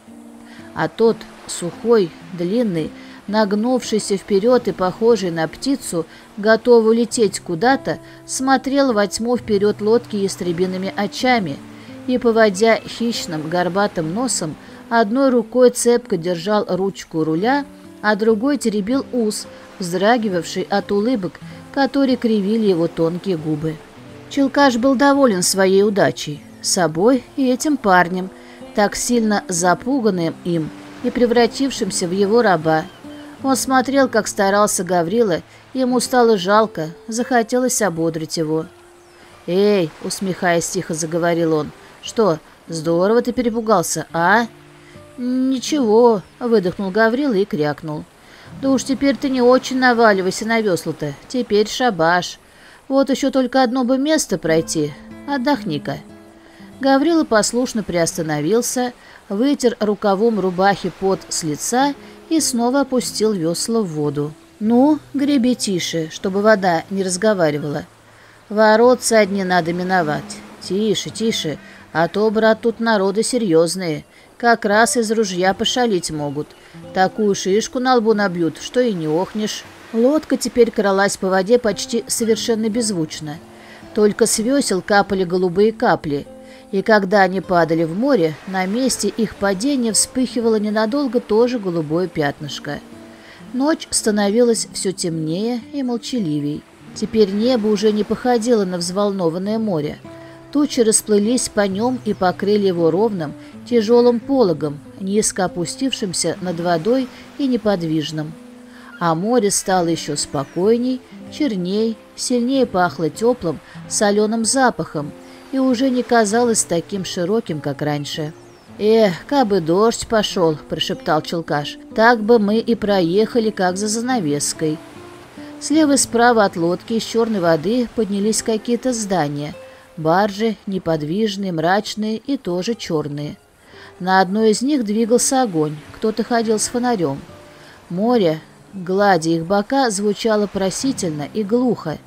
Speaker 1: А тот, сухой, длинный, нагнувшийся вперед и похожий на птицу, готовый лететь куда-то, смотрел во тьму вперед лодки ястребиными очами и, поводя хищным горбатым носом, Одной рукой цепко держал ручку руля, а другой теребил ус, вздрагивавший от улыбок, которые кривили его тонкие губы. Челкаш был доволен своей удачей, собой и этим парнем, так сильно запуганным им и превратившимся в его раба. Он смотрел, как старался Гаврила, ему стало жалко, захотелось ободрить его. «Эй!» — усмехаясь тихо заговорил он. «Что, здорово ты перепугался, а?» «Ничего», — выдохнул Гаврила и крякнул. «Да уж теперь ты не очень наваливайся на весла-то. Теперь шабаш. Вот еще только одно бы место пройти. Отдохни-ка». Гаврила послушно приостановился, вытер рукавом рубахи пот с лица и снова опустил весла в воду. «Ну, греби тише, чтобы вода не разговаривала. Ворот со дни надо миновать. Тише, тише, а то, брат, тут народы серьезные. Как раз из ружья пошалить могут. Такую шишку на лбу набьют, что и не охнешь. Лодка теперь кралась по воде почти совершенно беззвучно. Только с весел капали голубые капли. И когда они падали в море, на месте их падения вспыхивало ненадолго тоже голубое пятнышко. Ночь становилась все темнее и молчаливей. Теперь небо уже не походило на взволнованное море. Тучи расплылись по нем и покрыли его ровным, тяжелым пологом, низко опустившимся над водой и неподвижным. А море стало еще спокойней, черней, сильнее пахло теплым, соленым запахом и уже не казалось таким широким, как раньше. «Эх, как бы дождь пошел», — прошептал Челкаш, — «так бы мы и проехали, как за занавеской». Слева и справа от лодки из черной воды поднялись какие-то здания — Баржи неподвижные, мрачные и тоже черные. На одной из них двигался огонь, кто-то ходил с фонарем. Море, гладя их бока, звучало просительно и глухо,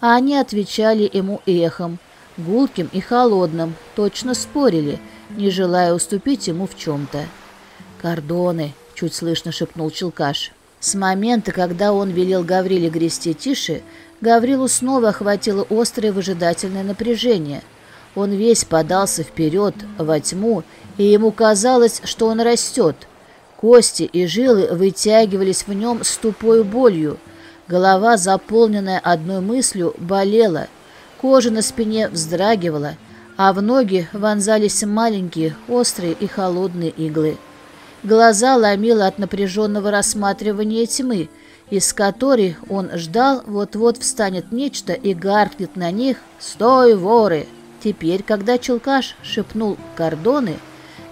Speaker 1: а они отвечали ему эхом, гулким и холодным, точно спорили, не желая уступить ему в чем-то. «Кордоны!» — чуть слышно шепнул Челкаш. С момента, когда он велел Гавриле грести тише, Гаврилу снова охватило острое выжидательное напряжение. Он весь подался вперед, во тьму, и ему казалось, что он растет. Кости и жилы вытягивались в нем с тупой болью. Голова, заполненная одной мыслью, болела. Кожа на спине вздрагивала, а в ноги вонзались маленькие, острые и холодные иглы. Глаза ломило от напряженного рассматривания тьмы — из которой он ждал, вот-вот встанет нечто и гаркнет на них «Стой, воры!». Теперь, когда Челкаш шепнул «кордоны»,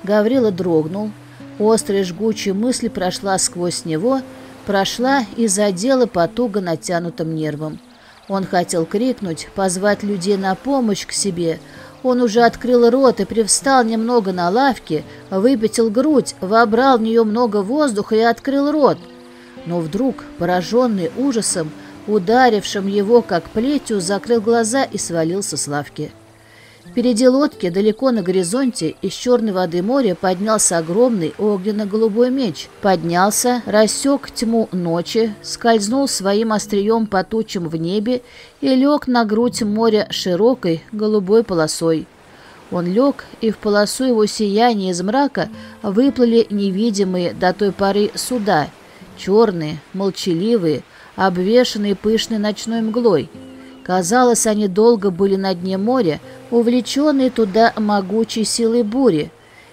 Speaker 1: Гаврила дрогнул. Острая жгучая мысль прошла сквозь него, прошла и задела по туго натянутым нервам. Он хотел крикнуть, позвать людей на помощь к себе. Он уже открыл рот и привстал немного на лавке, выпятил грудь, вобрал в нее много воздуха и открыл рот — но вдруг, пораженный ужасом, ударившим его как плетью, закрыл глаза и свалился с лавки. Впереди лодки, далеко на горизонте, из черной воды моря поднялся огромный огненно-голубой меч. Поднялся, рассек тьму ночи, скользнул своим острием по тучам в небе и лег на грудь моря широкой голубой полосой. Он лег, и в полосу его сияния из мрака выплыли невидимые до той поры суда — черные, молчаливые, обвешанные пышной ночной мглой. Казалось, они долго были на дне моря, увлеченные туда могучей силой бури,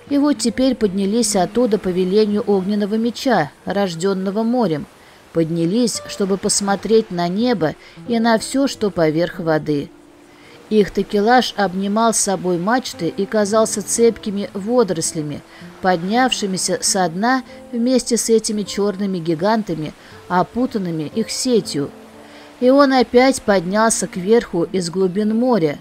Speaker 1: и вот теперь поднялись оттуда по велению огненного меча, рожденного морем, поднялись, чтобы посмотреть на небо и на все, что поверх воды. Их такелаж обнимал с собой мачты и казался цепкими водорослями, поднявшимися со дна вместе с этими черными гигантами, опутанными их сетью. И он опять поднялся кверху из глубин моря,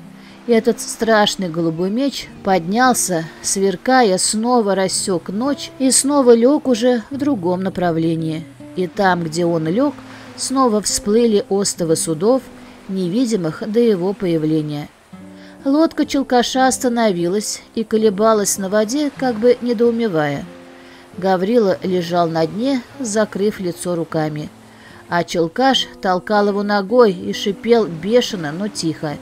Speaker 1: этот страшный голубой меч поднялся, сверкая, снова рассек ночь и снова лег уже в другом направлении. И там, где он лег, снова всплыли остовы судов, невидимых до его появления. Лодка челкаша остановилась и колебалась на воде, как бы недоумевая. Гаврила лежал на дне, закрыв лицо руками. А челкаш толкал его ногой и шипел бешено, но тихо.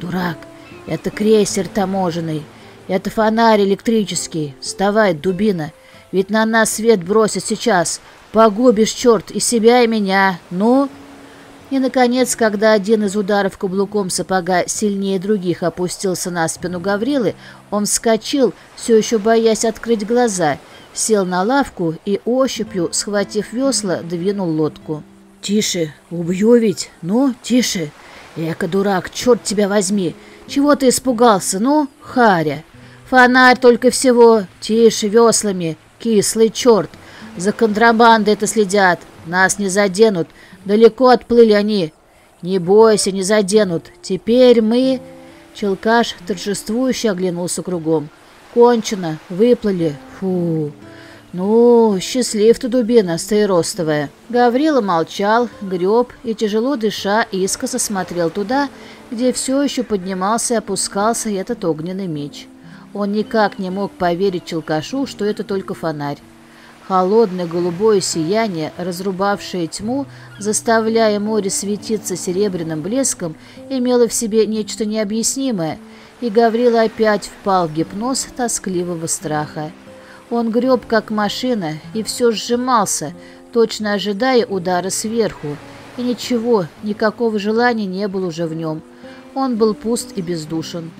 Speaker 1: «Дурак! Это крейсер таможенный. Это фонарь электрический. Вставай, дубина. Ведь на нас свет бросит сейчас. Погубишь, черт, и себя, и меня. Ну...» И, наконец, когда один из ударов каблуком сапога сильнее других опустился на спину Гаврилы, он вскочил, все еще боясь открыть глаза, сел на лавку и ощупью, схватив весла, двинул лодку. «Тише, убью ведь! Ну, тише! Эка, дурак, черт тебя возьми! Чего ты испугался, ну, Харя? Фонарь только всего. Тише веслами, кислый черт. За контрабандой это следят. Нас не заденут. Далеко отплыли они. Не бойся, не заденут. Теперь мы...» Челкаш торжествующе оглянулся кругом. «Кончено. Выплыли. Фу!» «Ну, счастлив ты, дубина стаиростовая!» Гаврила молчал, греб и, тяжело дыша, искоса смотрел туда, где все еще поднимался и опускался этот огненный меч. Он никак не мог поверить Челкашу, что это только фонарь. Холодное голубое сияние, разрубавшее тьму, заставляя море светиться серебряным блеском, имело в себе нечто необъяснимое, и Гаврила опять впал в гипноз тоскливого страха. Он греб, как машина, и все сжимался, точно ожидая удара сверху. И ничего, никакого желания не было уже в нем. Он был пуст и бездушен.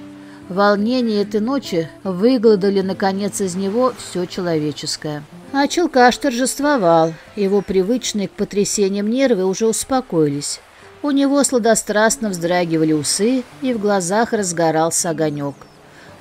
Speaker 1: Волнение этой ночи выгладали, наконец, из него все человеческое. А Челкаш торжествовал. Его привычные к потрясениям нервы уже успокоились. У него сладострастно вздрагивали усы, и в глазах разгорался огонек.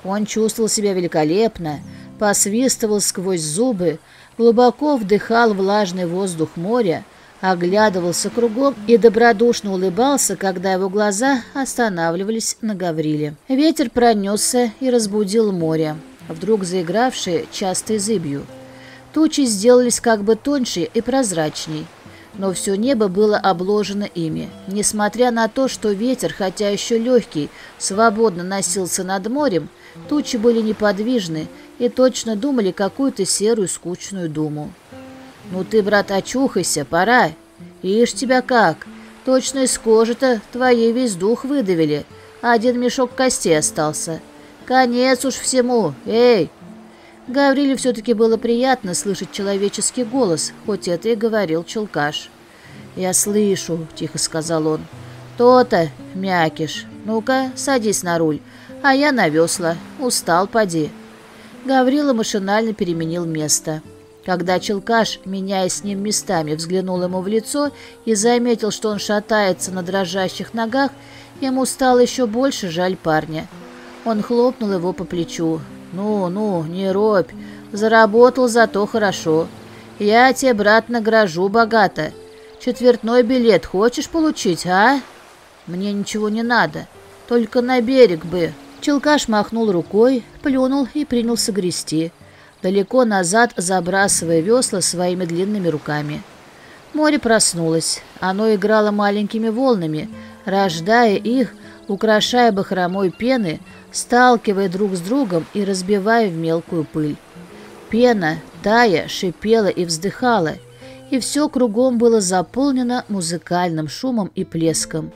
Speaker 1: Он чувствовал себя великолепно, посвистывал сквозь зубы, глубоко вдыхал влажный воздух моря, оглядывался кругом и добродушно улыбался, когда его глаза останавливались на Гавриле. Ветер пронесся и разбудил море, вдруг заигравшее частой зыбью. Тучи сделались как бы тоньше и прозрачней, но все небо было обложено ими. Несмотря на то, что ветер, хотя еще легкий, свободно носился над морем, тучи были неподвижны и точно думали какую-то серую скучную думу. «Ну ты, брат, очухайся, пора. Ишь тебя как. Точно из кожи-то твоей весь дух выдавили, один мешок костей остался. Конец уж всему, эй!» Гавриле все-таки было приятно слышать человеческий голос, хоть это и говорил Челкаш. «Я слышу», — тихо сказал он. «То-то, мякиш. Ну-ка, садись на руль, а я на весла. Устал, поди». Гаврила машинально переменил место. Когда Челкаш, меняя с ним местами, взглянул ему в лицо и заметил, что он шатается на дрожащих ногах, ему стало еще больше жаль парня. Он хлопнул его по плечу. «Ну, ну, не робь, заработал зато хорошо. Я тебе, брат, награжу богато. Четвертной билет хочешь получить, а?» «Мне ничего не надо, только на берег бы». Челкаш махнул рукой, плюнул и принялся грести, далеко назад забрасывая весла своими длинными руками. Море проснулось, оно играло маленькими волнами, рождая их, украшая бахромой пены, сталкивая друг с другом и разбивая в мелкую пыль. Пена, тая, шипела и вздыхала, и все кругом было заполнено музыкальным шумом и плеском.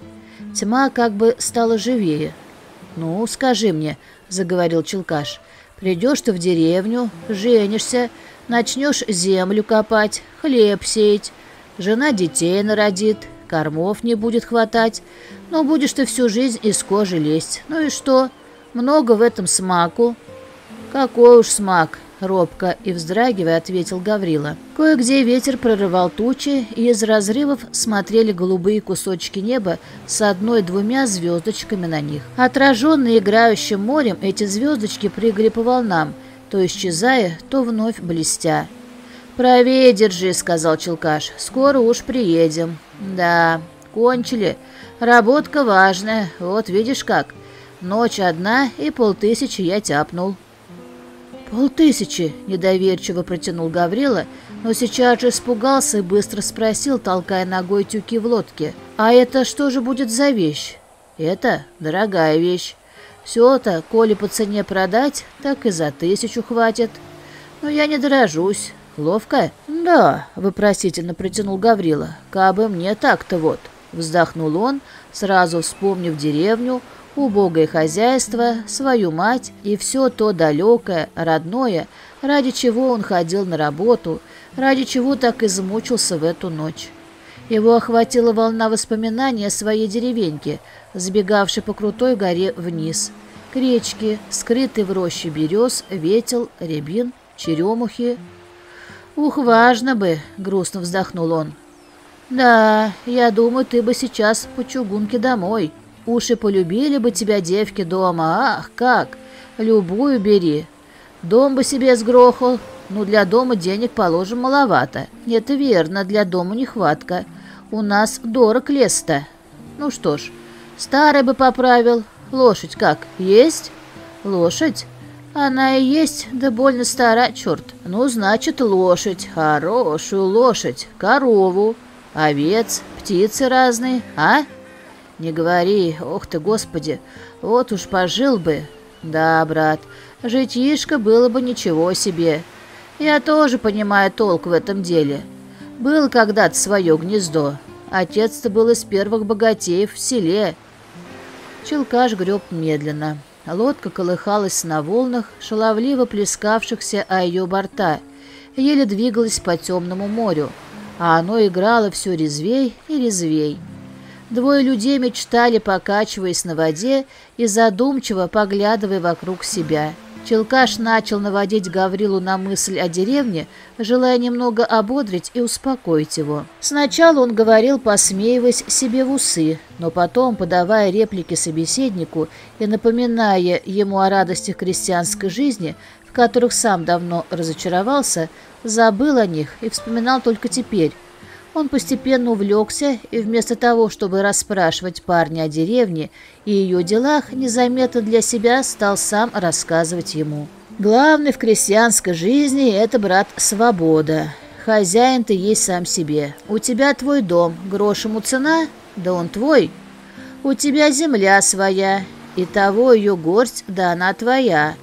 Speaker 1: Тьма как бы стала живее, «Ну, скажи мне», — заговорил Челкаш, — «придешь ты в деревню, женишься, начнешь землю копать, хлеб сеять, жена детей народит, кормов не будет хватать. Но будешь ты всю жизнь из кожи лезть. Ну и что? Много в этом смаку. Какой уж смак, робко и вздрагивая, ответил Гаврила. Кое-где ветер прорывал тучи, и из разрывов смотрели голубые кусочки неба с одной-двумя звездочками на них. Отраженные играющим морем, эти звездочки прыгали по волнам, то исчезая, то вновь блестя. «Правее держи», — сказал Челкаш. «Скоро уж приедем». «Да, кончили. Работка важная. Вот видишь как. Ночь одна, и полтысячи я тяпнул». «Полтысячи!» — недоверчиво протянул Гаврила, но сейчас же испугался и быстро спросил, толкая ногой тюки в лодке. «А это что же будет за вещь?» «Это дорогая вещь. Все-то, коли по цене продать, так и за тысячу хватит. Но я не дорожусь. Ловко? Да, вопросительно протянул Гаврила. Кабы мне так-то вот. Вздохнул он, сразу вспомнив деревню, убогое хозяйство, свою мать и все то далекое, родное, ради чего он ходил на работу, ради чего так измучился в эту ночь. Его охватила волна воспоминаний о своей деревеньке, сбегавшей по крутой горе вниз, к речке, скрытой в роще берез, ветел, рябин, черемухи, «Ух, важно бы!» — грустно вздохнул он. «Да, я думаю, ты бы сейчас по чугунке домой. Уши полюбили бы тебя девки дома. Ах, как! Любую бери. Дом бы себе сгрохал. Ну, для дома денег, положим, маловато. Это верно, для дома нехватка. У нас дорог лес-то. Ну что ж, старый бы поправил. Лошадь как, есть? Лошадь? Она и есть, да больно стара, черт. Ну, значит, лошадь, хорошую лошадь, корову, овец, птицы разные, а? Не говори, ох ты, господи, вот уж пожил бы. Да, брат, житишко было бы ничего себе. Я тоже понимаю толк в этом деле. Был когда-то свое гнездо. Отец-то был из первых богатеев в селе. Челкаш греб медленно. Лодка колыхалась на волнах, шаловливо плескавшихся о ее борта, еле двигалась по темному морю, а оно играло все резвей и резвей. Двое людей мечтали, покачиваясь на воде и задумчиво поглядывая вокруг себя – Челкаш начал наводить Гаврилу на мысль о деревне, желая немного ободрить и успокоить его. Сначала он говорил, посмеиваясь себе в усы, но потом, подавая реплики собеседнику и напоминая ему о радостях крестьянской жизни, в которых сам давно разочаровался, забыл о них и вспоминал только теперь, он постепенно увлекся и вместо того, чтобы расспрашивать парня о деревне и ее делах, незаметно для себя стал сам рассказывать ему. Главный в крестьянской жизни – это, брат, свобода. Хозяин ты есть сам себе. У тебя твой дом, грош ему цена, да он твой. У тебя земля своя, и того ее горсть, да она твоя.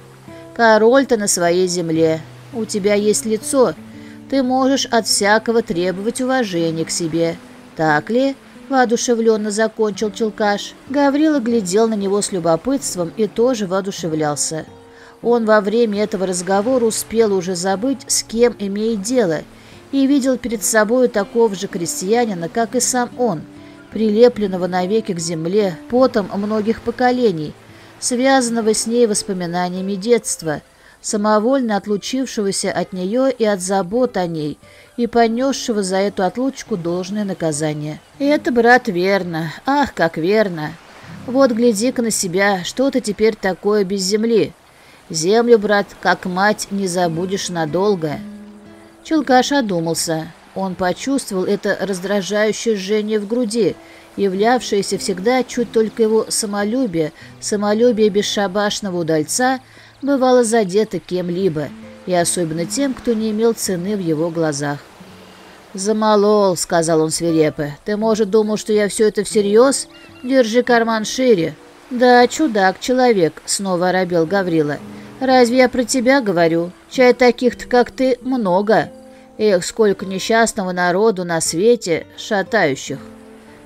Speaker 1: Король-то на своей земле. У тебя есть лицо – ты можешь от всякого требовать уважения к себе. Так ли?» – воодушевленно закончил Челкаш. Гаврила глядел на него с любопытством и тоже воодушевлялся. Он во время этого разговора успел уже забыть, с кем имеет дело, и видел перед собой такого же крестьянина, как и сам он, прилепленного навеки к земле потом многих поколений, связанного с ней воспоминаниями детства – самовольно отлучившегося от нее и от забот о ней, и понесшего за эту отлучку должное наказание. Это, брат, верно. Ах, как верно. Вот гляди-ка на себя, что ты теперь такое без земли? Землю, брат, как мать, не забудешь надолго. Чулкаш одумался. Он почувствовал это раздражающее жжение в груди, являвшееся всегда чуть только его самолюбие, самолюбие бесшабашного удальца — бывало задето кем-либо, и особенно тем, кто не имел цены в его глазах. «Замолол», — сказал он свирепо. «Ты, может, думал, что я все это всерьез? Держи карман шире». «Да, чудак, человек», — снова оробел Гаврила. «Разве я про тебя говорю? Чай таких-то, как ты, много. Эх, сколько несчастного народу на свете, шатающих».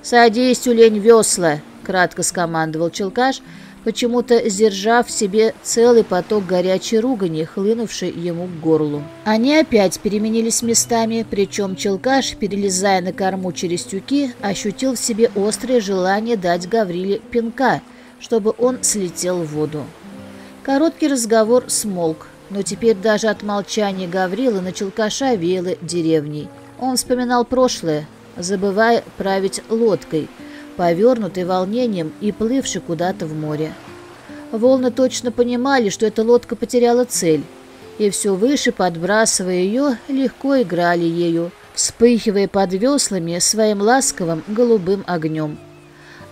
Speaker 1: «Садись, тюлень, весла», — кратко скомандовал Челкаш, почему-то сдержав в себе целый поток горячей ругани, хлынувший ему к горлу. Они опять переменились местами, причем Челкаш, перелезая на корму через тюки, ощутил в себе острое желание дать Гавриле пинка, чтобы он слетел в воду. Короткий разговор смолк, но теперь даже от молчания Гаврилы на Челкаша веяло деревней. Он вспоминал прошлое, забывая править лодкой – повернутый волнением и плывший куда-то в море. Волны точно понимали, что эта лодка потеряла цель, и все выше, подбрасывая ее, легко играли ею, вспыхивая под веслами своим ласковым голубым огнем.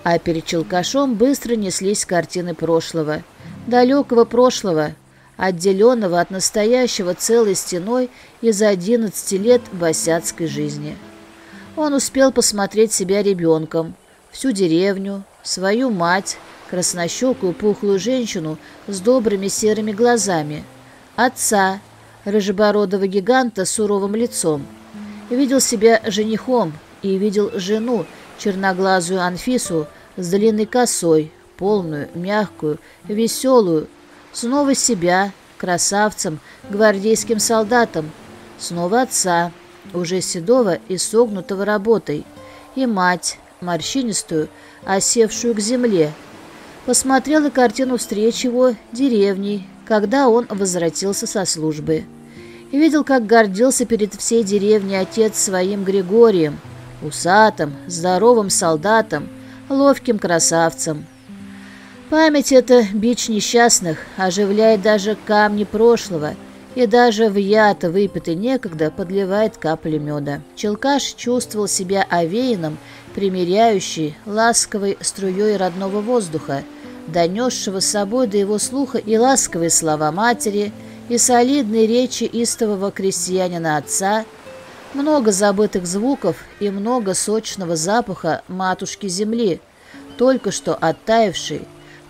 Speaker 1: А перед Челкашом быстро неслись картины прошлого, далекого прошлого, отделенного от настоящего целой стеной из одиннадцати лет босяцкой жизни. Он успел посмотреть себя ребенком, всю деревню, свою мать, краснощекую пухлую женщину с добрыми серыми глазами, отца, рыжебородого гиганта с суровым лицом. Видел себя женихом и видел жену, черноглазую Анфису с длинной косой, полную, мягкую, веселую, снова себя, красавцем, гвардейским солдатом, снова отца, уже седого и согнутого работой, и мать, морщинистую, осевшую к земле. Посмотрел на картину встречи его деревней, когда он возвратился со службы. И видел, как гордился перед всей деревней отец своим Григорием, усатым, здоровым солдатом, ловким красавцем. Память эта бич несчастных, оживляет даже камни прошлого – и даже в яд, выпитый некогда, подливает капли меда. Челкаш чувствовал себя овеянным, примиряющей, ласковой струей родного воздуха, донесшего с собой до его слуха и ласковые слова матери, и солидные речи истового крестьянина отца, много забытых звуков и много сочного запаха матушки земли, только что оттаившей,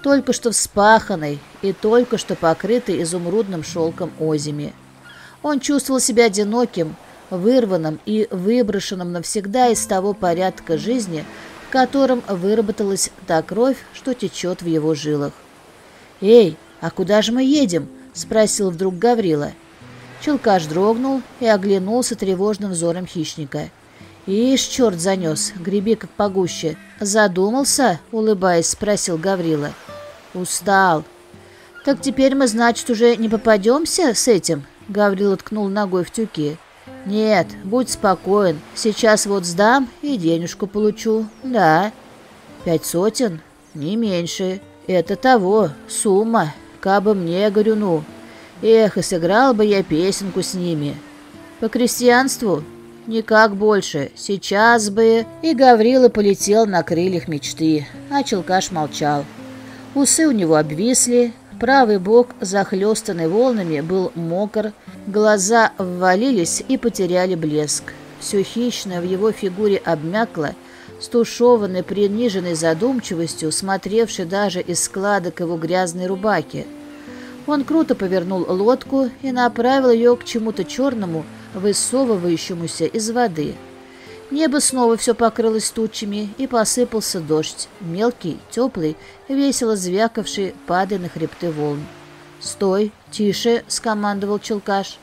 Speaker 1: только что вспаханной и только что покрытой изумрудным шелком озими. Он чувствовал себя одиноким, вырванным и выброшенным навсегда из того порядка жизни, в котором выработалась та кровь, что течет в его жилах. «Эй, а куда же мы едем?» — спросил вдруг Гаврила. Челкаш дрогнул и оглянулся тревожным взором хищника. «Ишь, черт занес, греби как погуще!» «Задумался?» — улыбаясь, спросил Гаврила. «Устал». «Так теперь мы, значит, уже не попадемся с этим?» Гаврил ткнул ногой в тюки. «Нет, будь спокоен. Сейчас вот сдам и денежку получу. Да». «Пять сотен? Не меньше. Это того, сумма. Кабы мне, говорю, ну. Эх, и сыграл бы я песенку с ними. По крестьянству? Никак больше. Сейчас бы...» И Гаврила полетел на крыльях мечты, а Челкаш молчал. Усы у него обвисли, правый бок, захлестанный волнами, был мокр, глаза ввалились и потеряли блеск. Все хищное в его фигуре обмякло, стушеванной, приниженной задумчивостью, смотревшей даже из складок его грязной рубаки. Он круто повернул лодку и направил ее к чему-то черному, высовывающемуся из воды – Небо снова все покрылось тучами, и посыпался дождь, мелкий, теплый, весело звякавший, падая на хребты волн. «Стой! Тише!» — скомандовал Челкаш.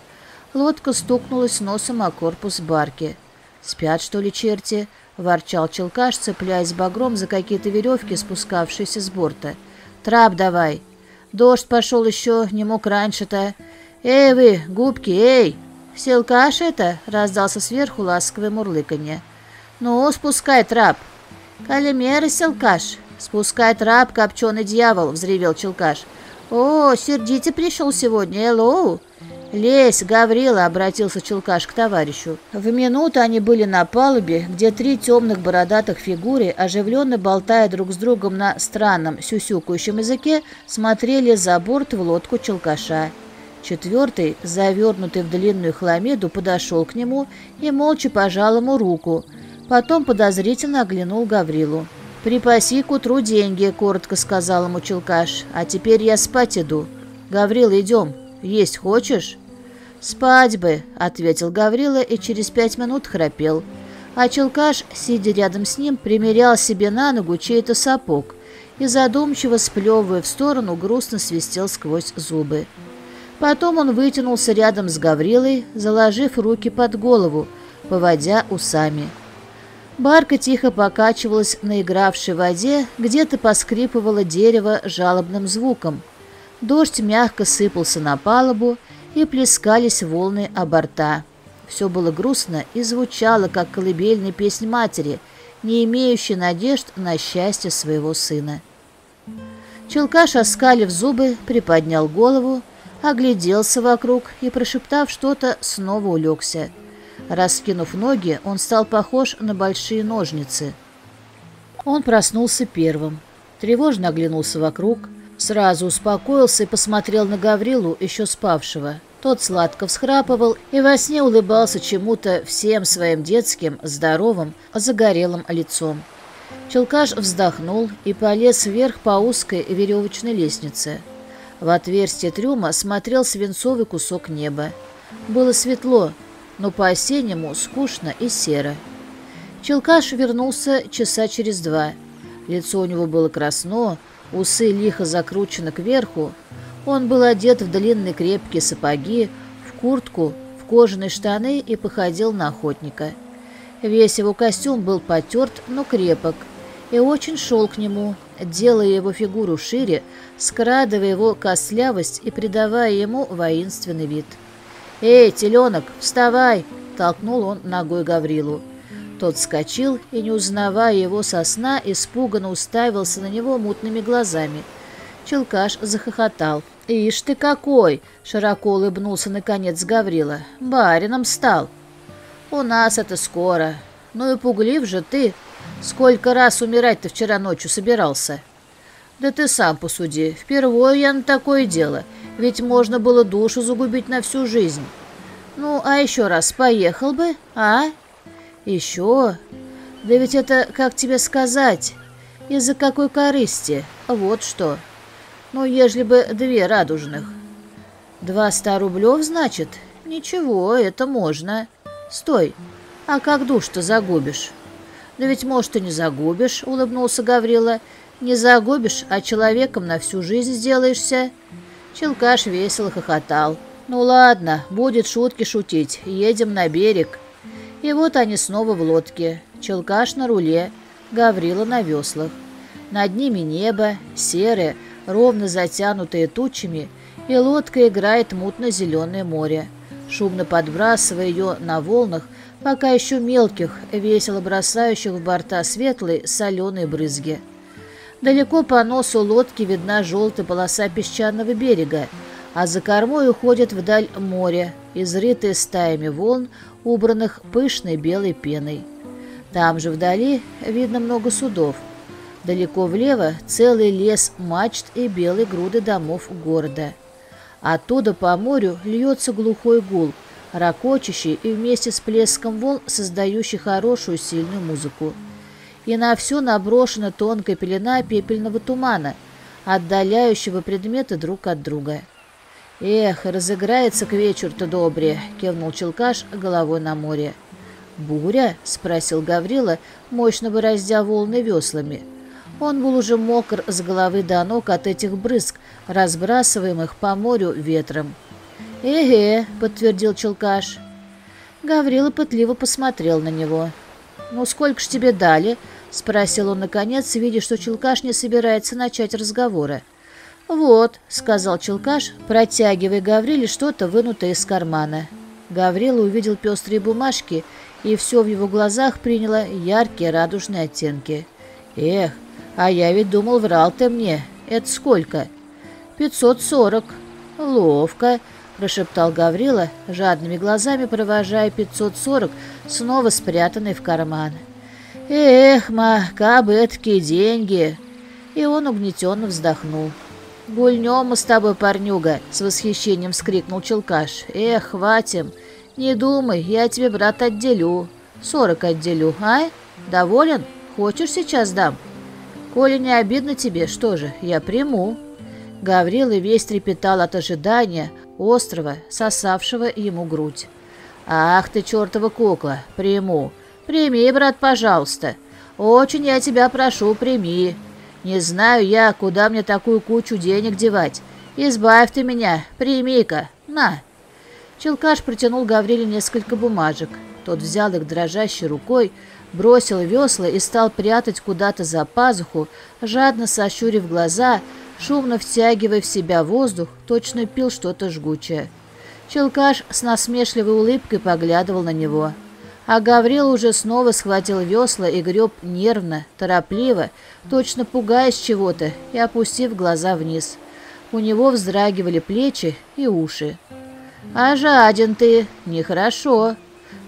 Speaker 1: Лодка стукнулась носом о корпус барки. «Спят, что ли, черти?» — ворчал Челкаш, цепляясь багром за какие-то веревки, спускавшиеся с борта. «Трап давай! Дождь пошел еще, не мог раньше-то! Эй вы, губки, эй!» «Селкаш это?» — раздался сверху ласковое мурлыканье. «Ну, спускай трап!» «Калимеры, селкаш!» «Спускай трап, копченый дьявол!» — взревел Челкаш. «О, сердите пришел сегодня, элоу!» «Лезь, Гаврила!» — обратился Челкаш к товарищу. В минуту они были на палубе, где три темных бородатых фигуры, оживленно болтая друг с другом на странном сюсюкающем языке, смотрели за борт в лодку Челкаша. Четвертый, завернутый в длинную хламиду, подошел к нему и молча пожал ему руку. Потом подозрительно оглянул Гаврилу. «Припаси к утру деньги», — коротко сказал ему Челкаш. «А теперь я спать иду. Гаврил, идем. Есть хочешь?» «Спать бы», — ответил Гаврила и через пять минут храпел. А Челкаш, сидя рядом с ним, примерял себе на ногу чей-то сапог и, задумчиво сплевывая в сторону, грустно свистел сквозь зубы. Потом он вытянулся рядом с Гаврилой, заложив руки под голову, поводя усами. Барка тихо покачивалась на игравшей воде, где-то поскрипывало дерево жалобным звуком. Дождь мягко сыпался на палубу, и плескались волны о борта. Все было грустно и звучало, как колыбельная песнь матери, не имеющая надежд на счастье своего сына. Челкаш, оскалив зубы, приподнял голову, огляделся вокруг и, прошептав что-то, снова улегся – Раскинув ноги, он стал похож на большие ножницы. Он проснулся первым. Тревожно оглянулся вокруг, сразу успокоился и посмотрел на Гаврилу, еще спавшего. Тот сладко всхрапывал и во сне улыбался чему-то всем своим детским, здоровым, загорелым лицом. Челкаш вздохнул и полез вверх по узкой веревочной лестнице. В отверстие трюма смотрел свинцовый кусок неба. Было светло, но по-осеннему скучно и серо. Челкаш вернулся часа через два. Лицо у него было красно, усы лихо закручены кверху. Он был одет в длинные крепкие сапоги, в куртку, в кожаные штаны и походил на охотника. Весь его костюм был потерт, но крепок, и очень шел к нему, делая его фигуру шире, скрадывая его костлявость и придавая ему воинственный вид. «Эй, теленок, вставай!» — толкнул он ногой Гаврилу. Тот вскочил и, не узнавая его со сна, испуганно уставился на него мутными глазами. Челкаш захохотал. «Ишь ты какой!» — широко улыбнулся наконец Гаврила. «Барином стал!» «У нас это скоро. Ну и пуглив же ты! Сколько раз умирать ты вчера ночью собирался?» «Да ты сам посуди. Впервые я на такое дело. Ведь можно было душу загубить на всю жизнь. Ну, а еще раз поехал бы, а? Еще? Да ведь это, как тебе сказать, из-за какой корысти? Вот что. Ну, ежели бы две радужных. Два ста рублев, значит? Ничего, это можно. Стой, а как душ-то загубишь? Да ведь, может, и не загубишь, улыбнулся Гаврила. Не загубишь, а человеком на всю жизнь сделаешься. Челкаш весело хохотал. «Ну ладно, будет шутки шутить. Едем на берег». И вот они снова в лодке. Челкаш на руле, Гаврила на веслах. Над ними небо, серое, ровно затянутое тучами, и лодка играет мутно-зеленое море, шумно подбрасывая ее на волнах, пока еще мелких, весело бросающих в борта светлые соленые брызги. Далеко по носу лодки видна желтая полоса песчаного берега, а за кормой уходит вдаль море, изрытое стаями волн, убранных пышной белой пеной. Там же вдали видно много судов. Далеко влево целый лес мачт и белые груды домов города. Оттуда по морю льется глухой гул, ракочущий и вместе с плеском волн создающий хорошую сильную музыку и на все наброшена тонкая пелена пепельного тумана, отдаляющего предметы друг от друга. «Эх, разыграется к вечеру-то добре», — кивнул Челкаш головой на море. «Буря?» — спросил Гаврила, мощно бороздя волны веслами. Он был уже мокр с головы до ног от этих брызг, разбрасываемых по морю ветром. «Эге», — подтвердил Челкаш. Гаврила пытливо посмотрел на него. «Ну, сколько ж тебе дали?» — спросил он наконец, видя, что Челкаш не собирается начать разговора. «Вот», — сказал Челкаш, протягивая Гавриле что-то, вынутое из кармана. Гаврила увидел пестрые бумажки, и все в его глазах приняло яркие радужные оттенки. «Эх, а я ведь думал, врал ты мне. Это сколько?» «Пятьсот сорок». «Ловко», — прошептал Гаврила, жадными глазами провожая 540, снова спрятанный в карман. «Эх, ма, кабы деньги!» И он угнетенно вздохнул. «Гульнем мы с тобой, парнюга!» — с восхищением вскрикнул Челкаш. «Эх, хватим! Не думай, я тебе, брат, отделю. Сорок отделю, а? Доволен? Хочешь, сейчас дам?» «Коли не обидно тебе, что же, я приму». Гаврила весь трепетал от ожидания, острого, сосавшего ему грудь. «Ах ты, чертова кукла! Приму! Прими, брат, пожалуйста! Очень я тебя прошу, прими! Не знаю я, куда мне такую кучу денег девать. Избавь ты меня, прими-ка, на!» Челкаш протянул Гавриле несколько бумажек. Тот взял их дрожащей рукой, бросил весла и стал прятать куда-то за пазуху, жадно сощурив глаза, шумно втягивая в себя воздух, точно пил что-то жгучее. Челкаш с насмешливой улыбкой поглядывал на него. А Гаврил уже снова схватил весла и греб нервно, торопливо, точно пугаясь чего-то и опустив глаза вниз. У него вздрагивали плечи и уши. «А жаден ты, нехорошо.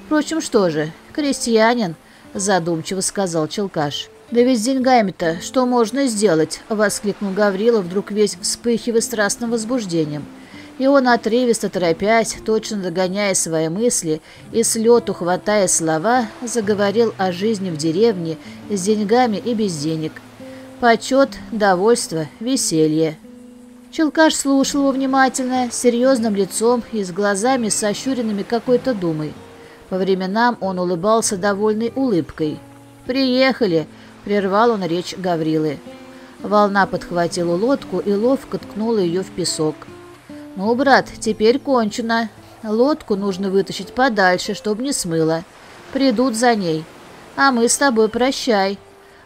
Speaker 1: Впрочем, что же, крестьянин», — задумчиво сказал Челкаш. «Да ведь с деньгами-то что можно сделать?» — воскликнул Гаврила, вдруг весь вспыхивая страстным возбуждением. И он, отрывисто торопясь, точно догоняя свои мысли и с лету хватая слова, заговорил о жизни в деревне с деньгами и без денег. Почет, довольство, веселье. Челкаш слушал его внимательно, с серьезным лицом и с глазами сощуренными какой-то думой. По временам он улыбался довольной улыбкой. «Приехали!» — прервал он речь Гаврилы. Волна подхватила лодку и ловко ткнула ее в песок. «Ну, брат, теперь кончено. Лодку нужно вытащить подальше, чтобы не смыло. Придут за ней. А мы с тобой прощай.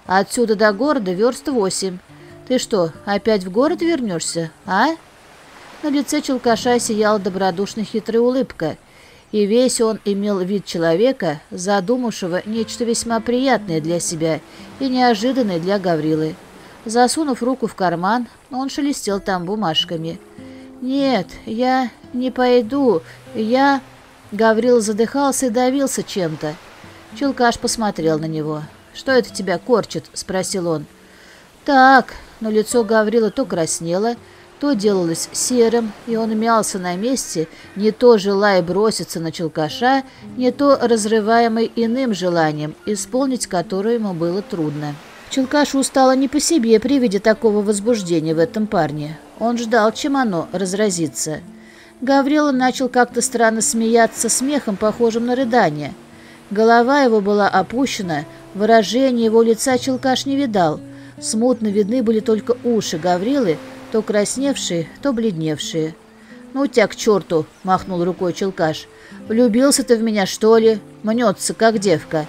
Speaker 1: Отсюда до города верст восемь. «Ты что, опять в город вернешься, а?» На лице Челкаша сияла добродушно хитрая улыбка, и весь он имел вид человека, задумавшего нечто весьма приятное для себя и неожиданное для Гаврилы. Засунув руку в карман, он шелестел там бумажками. «Нет, я не пойду, я...» Гаврил задыхался и давился чем-то. Челкаш посмотрел на него. «Что это тебя корчит?» — спросил он. «Так», но лицо Гаврила то краснело, то делалось серым, и он мялся на месте, не то желая броситься на челкаша, не то разрываемый иным желанием, исполнить которое ему было трудно. Челкашу стало не по себе при виде такого возбуждения в этом парне. Он ждал, чем оно разразится. Гаврила начал как-то странно смеяться смехом, похожим на рыдание. Голова его была опущена, выражение его лица Челкаш не видал – Смутно видны были только уши Гаврилы, то красневшие, то бледневшие. «Ну тебя к черту!» — махнул рукой Челкаш. «Влюбился ты в меня, что ли? Мнется, как девка.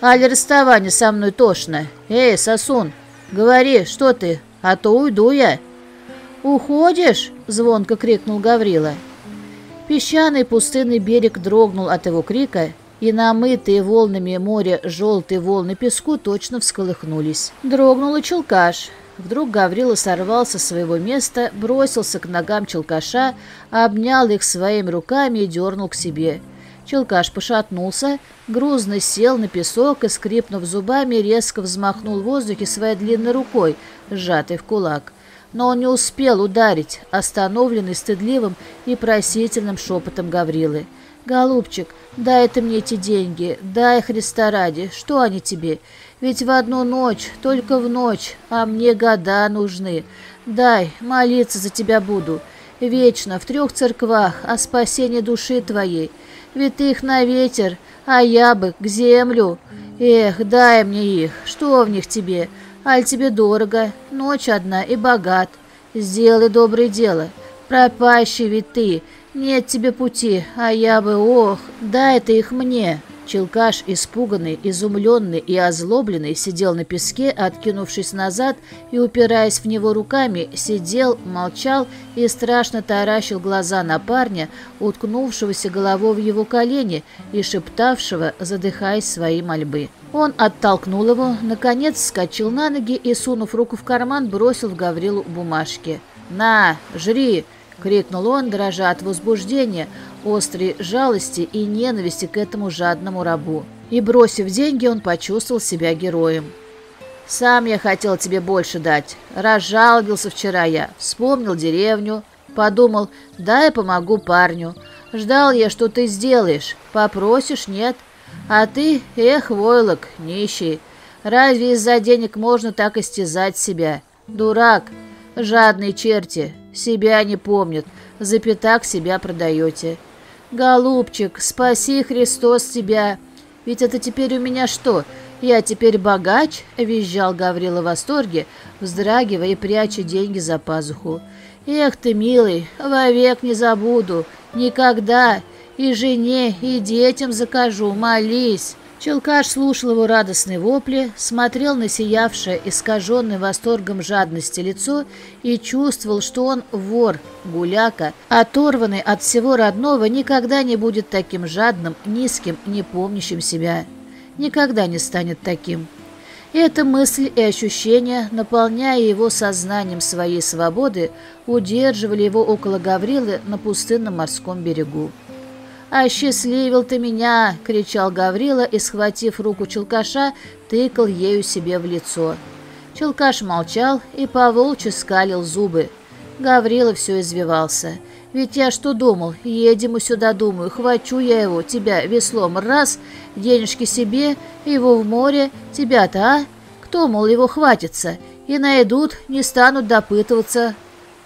Speaker 1: Али расставание со мной тошно. Эй, сосун, говори, что ты, а то уйду я». «Уходишь?» — звонко крикнул Гаврила. Песчаный пустынный берег дрогнул от его крика, и намытые волнами моря желтые волны песку точно всколыхнулись. Дрогнул и челкаш. Вдруг Гаврила сорвался с своего места, бросился к ногам челкаша, обнял их своими руками и дернул к себе. Челкаш пошатнулся, грузно сел на песок и, скрипнув зубами, резко взмахнул в воздухе своей длинной рукой, сжатой в кулак. Но он не успел ударить, остановленный стыдливым и просительным шепотом Гаврилы. «Голубчик, дай ты мне эти деньги, дай Христа ради, что они тебе? Ведь в одну ночь, только в ночь, а мне года нужны. Дай, молиться за тебя буду, вечно, в трех церквах, о спасении души твоей. Ведь ты их на ветер, а я бы к землю. Эх, дай мне их, что в них тебе? Аль тебе дорого, ночь одна и богат. Сделай доброе дело, пропащий ведь ты, «Нет тебе пути, а я бы, ох, дай ты их мне!» Челкаш, испуганный, изумленный и озлобленный, сидел на песке, откинувшись назад и, упираясь в него руками, сидел, молчал и страшно таращил глаза на парня, уткнувшегося головой в его колени и шептавшего, задыхаясь свои мольбы. Он оттолкнул его, наконец вскочил на ноги и, сунув руку в карман, бросил в Гаврилу бумажки. «На, жри!» — крикнул он, дрожа от возбуждения, острой жалости и ненависти к этому жадному рабу. И, бросив деньги, он почувствовал себя героем. «Сам я хотел тебе больше дать. Разжалобился вчера я, вспомнил деревню, подумал, да, я помогу парню. Ждал я, что ты сделаешь. Попросишь, нет. А ты, эх, войлок, нищий. Разве из-за денег можно так истязать себя? Дурак, жадные черти, себя не помнят, за пятак себя продаете. Голубчик, спаси Христос тебя. Ведь это теперь у меня что, «Я теперь богач?» — визжал Гаврила в восторге, вздрагивая и пряча деньги за пазуху. «Эх ты, милый, вовек не забуду, никогда, и жене, и детям закажу, молись!» Челкаш слушал его радостные вопли, смотрел на сиявшее, искаженное восторгом жадности лицо и чувствовал, что он вор, гуляка, оторванный от всего родного, никогда не будет таким жадным, низким, не помнящим себя. Никогда не станет таким. Эта мысль и ощущение, наполняя его сознанием своей свободы, удерживали его около Гаврилы на пустынном морском берегу. «Осчастливил ты меня!» — кричал Гаврила и, схватив руку Челкаша, тыкал ею себе в лицо. Челкаш молчал и поволчьи скалил зубы. Гаврила все извивался. «Ведь я что думал? Едем мы сюда, думаю, хвачу я его, тебя веслом раз, денежки себе, его в море, тебя-то, а? Кто, мол, его хватится? И найдут, не станут допытываться.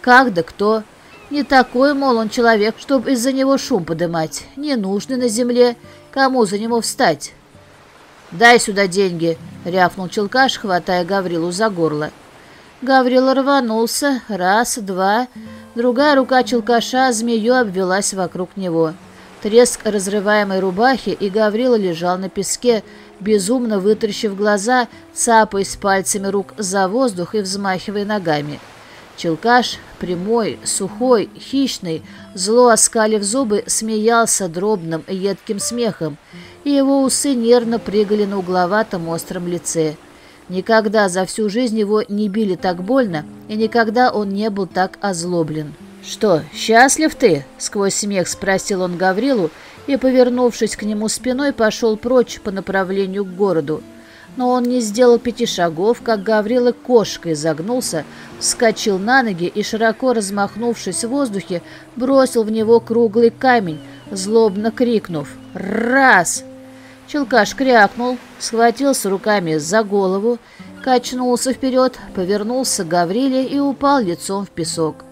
Speaker 1: Как да кто?» Не такой, мол, он человек, чтобы из-за него шум подымать. Не нужный на земле. Кому за него встать? «Дай сюда деньги!» — рявкнул Челкаш, хватая Гаврилу за горло. Гаврила рванулся. Раз, два. Другая рука Челкаша змею обвелась вокруг него. Треск разрываемой рубахи, и Гаврила лежал на песке, безумно вытаращив глаза, цапаясь пальцами рук за воздух и взмахивая ногами. Челкаш, прямой, сухой, хищный, зло оскалив зубы, смеялся дробным, едким смехом, и его усы нервно прыгали на угловатом остром лице. Никогда за всю жизнь его не били так больно, и никогда он не был так озлоблен. «Что, счастлив ты?» — сквозь смех спросил он Гаврилу и, повернувшись к нему спиной, пошел прочь по направлению к городу но он не сделал пяти шагов, как Гаврила кошкой загнулся, вскочил на ноги и, широко размахнувшись в воздухе, бросил в него круглый камень, злобно крикнув «Раз!». Челкаш крякнул, схватился руками за голову, качнулся вперед, повернулся к Гавриле и упал лицом в песок.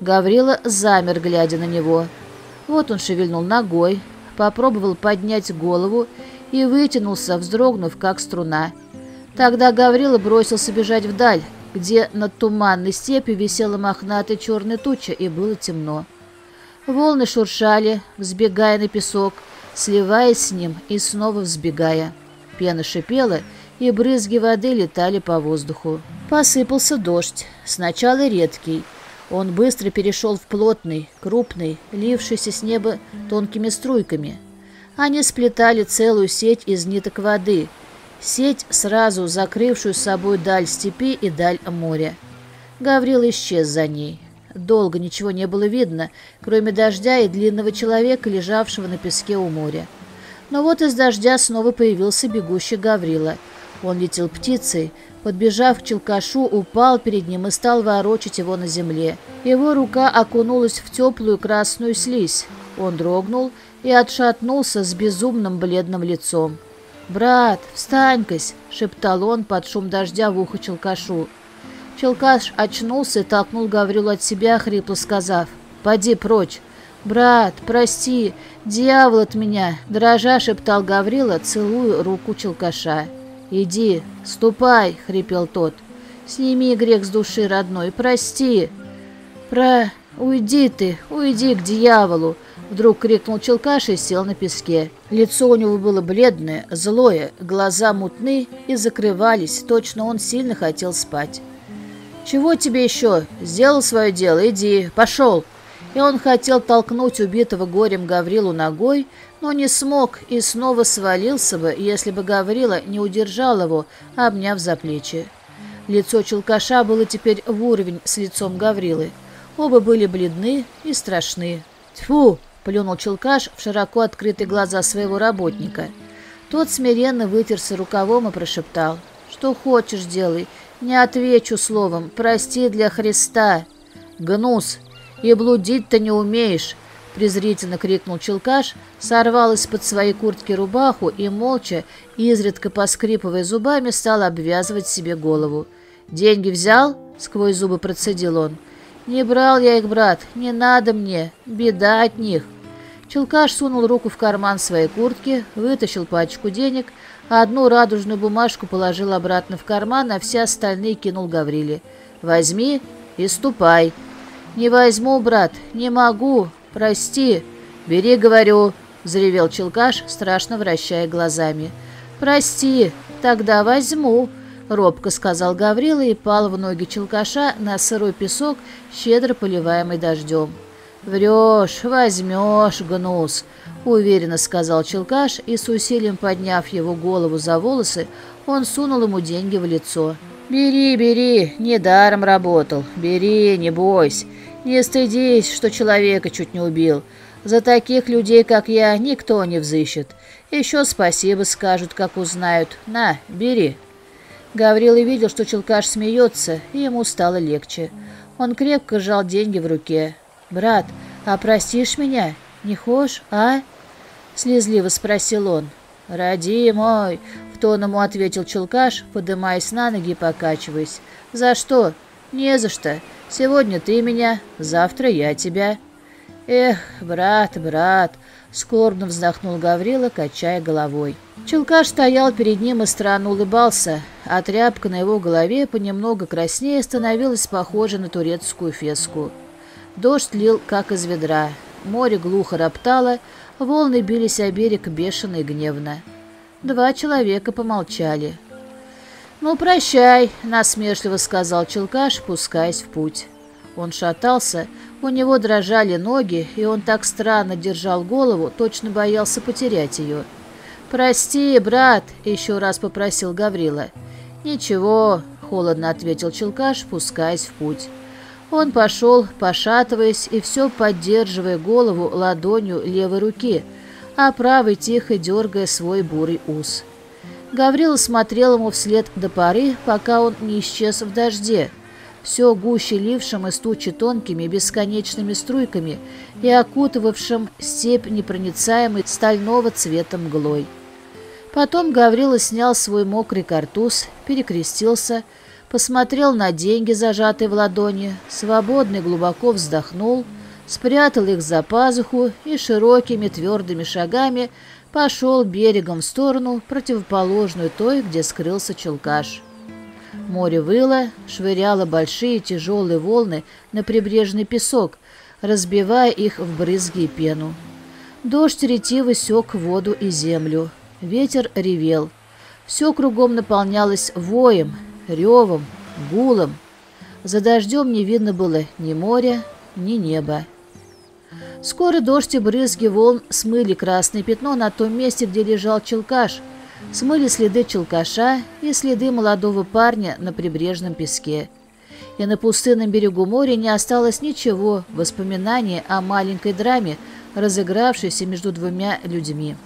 Speaker 1: Гаврила замер, глядя на него. Вот он шевельнул ногой, попробовал поднять голову и вытянулся, вздрогнув, как струна. Тогда Гаврила бросился бежать вдаль, где над туманной степью висела мохнатая черная туча, и было темно. Волны шуршали, взбегая на песок, сливаясь с ним и снова взбегая. Пена шипела, и брызги воды летали по воздуху. Посыпался дождь, сначала редкий. Он быстро перешел в плотный, крупный, лившийся с неба тонкими струйками. Они сплетали целую сеть из ниток воды, сеть, сразу закрывшую собой даль степи и даль моря. Гаврил исчез за ней. Долго ничего не было видно, кроме дождя и длинного человека, лежавшего на песке у моря. Но вот из дождя снова появился бегущий Гаврила. Он летел птицей, подбежав к челкашу, упал перед ним и стал ворочать его на земле. Его рука окунулась в теплую красную слизь. Он дрогнул и отшатнулся с безумным бледным лицом. «Брат, встань-кась!» — шептал он под шум дождя в ухо Челкашу. Челкаш очнулся и толкнул Гаврилу от себя, хрипло сказав, «Поди прочь!» «Брат, прости, дьявол от меня!» — дрожа шептал Гаврила, целуя руку Челкаша. «Иди, ступай!» — хрипел тот. «Сними грех с души родной, прости!» «Про... уйди ты, уйди к дьяволу!» Вдруг крикнул Челкаш и сел на песке. Лицо у него было бледное, злое, глаза мутны и закрывались, точно он сильно хотел спать. «Чего тебе еще? Сделал свое дело, иди, пошел!» И он хотел толкнуть убитого горем Гаврилу ногой, но не смог и снова свалился бы, если бы Гаврила не удержал его, обняв за плечи. Лицо Челкаша было теперь в уровень с лицом Гаврилы. Оба были бледны и страшны. «Тьфу!» Плюнул Челкаш в широко открытые глаза своего работника. Тот смиренно вытерся рукавом и прошептал. «Что хочешь, делай. Не отвечу словом. Прости для Христа». «Гнус! И блудить-то не умеешь!» презрительно крикнул Челкаш, сорвал из-под своей куртки рубаху и, молча, изредка поскрипывая зубами, стал обвязывать себе голову. «Деньги взял?» — сквозь зубы процедил он. «Не брал я их, брат, не надо мне, беда от них». Челкаш сунул руку в карман своей куртки, вытащил пачку денег, Одну радужную бумажку положил обратно в карман, а все остальные кинул Гавриле. «Возьми и ступай». «Не возьму, брат, не могу, прости». «Бери, говорю», — заревел Челкаш, страшно вращая глазами. «Прости, тогда возьму», — робко сказал Гаврила и пал в ноги Челкаша на сырой песок, щедро поливаемый дождем. «Врешь, возьмешь, гнус», — уверенно сказал Челкаш, и с усилием подняв его голову за волосы, он сунул ему деньги в лицо. «Бери, бери, недаром работал. Бери, не бойся. Не стыдись, что человека чуть не убил. За таких людей, как я, никто не взыщет. Еще спасибо скажут, как узнают. На, бери». Гаврила видел, что Челкаш смеется, и ему стало легче. Он крепко сжал деньги в руке. «Брат, а простишь меня? Не хошь, а?» Слезливо спросил он. «Ради мой!» — в тон ему ответил Челкаш, подымаясь на ноги и покачиваясь. «За что?» «Не за что. Сегодня ты меня, завтра я тебя». «Эх, брат, брат!» — скорбно вздохнул Гаврила, качая головой. Челкаш стоял перед ним и странно улыбался, а тряпка на его голове понемногу краснее становилась похожа на турецкую феску. Дождь лил, как из ведра. Море глухо роптало, волны бились о берег бешено и гневно. Два человека помолчали. «Ну, прощай», — насмешливо сказал Челкаш, пускаясь в путь. Он шатался, у него дрожали ноги, и он так странно держал голову, точно боялся потерять ее. «Прости, брат», — еще раз попросил Гаврила. «Ничего», — холодно ответил Челкаш, пускаясь в путь. Он пошел, пошатываясь и все поддерживая голову ладонью левой руки, а правой тихо дергая свой бурый ус. Гаврила смотрел ему вслед до поры, пока он не исчез в дожде, все гуще лившим из тучи тонкими бесконечными струйками и окутывавшим степь непроницаемой стального цвета мглой. Потом Гаврила снял свой мокрый картуз, перекрестился, посмотрел на деньги, зажатые в ладони, свободно и глубоко вздохнул, спрятал их за пазуху и широкими твердыми шагами пошел берегом в сторону, противоположную той, где скрылся Челкаш. Море выло, швыряло большие тяжелые волны на прибрежный песок, разбивая их в брызги и пену. Дождь ретиво сек воду и землю. Ветер ревел. Все кругом наполнялось воем, ревом, гулом. За дождем не видно было ни моря, ни неба. Скоро дождь и брызги волн смыли красное пятно на том месте, где лежал челкаш, смыли следы челкаша и следы молодого парня на прибрежном песке. И на пустынном берегу моря не осталось ничего, воспоминания о маленькой драме, разыгравшейся между двумя людьми.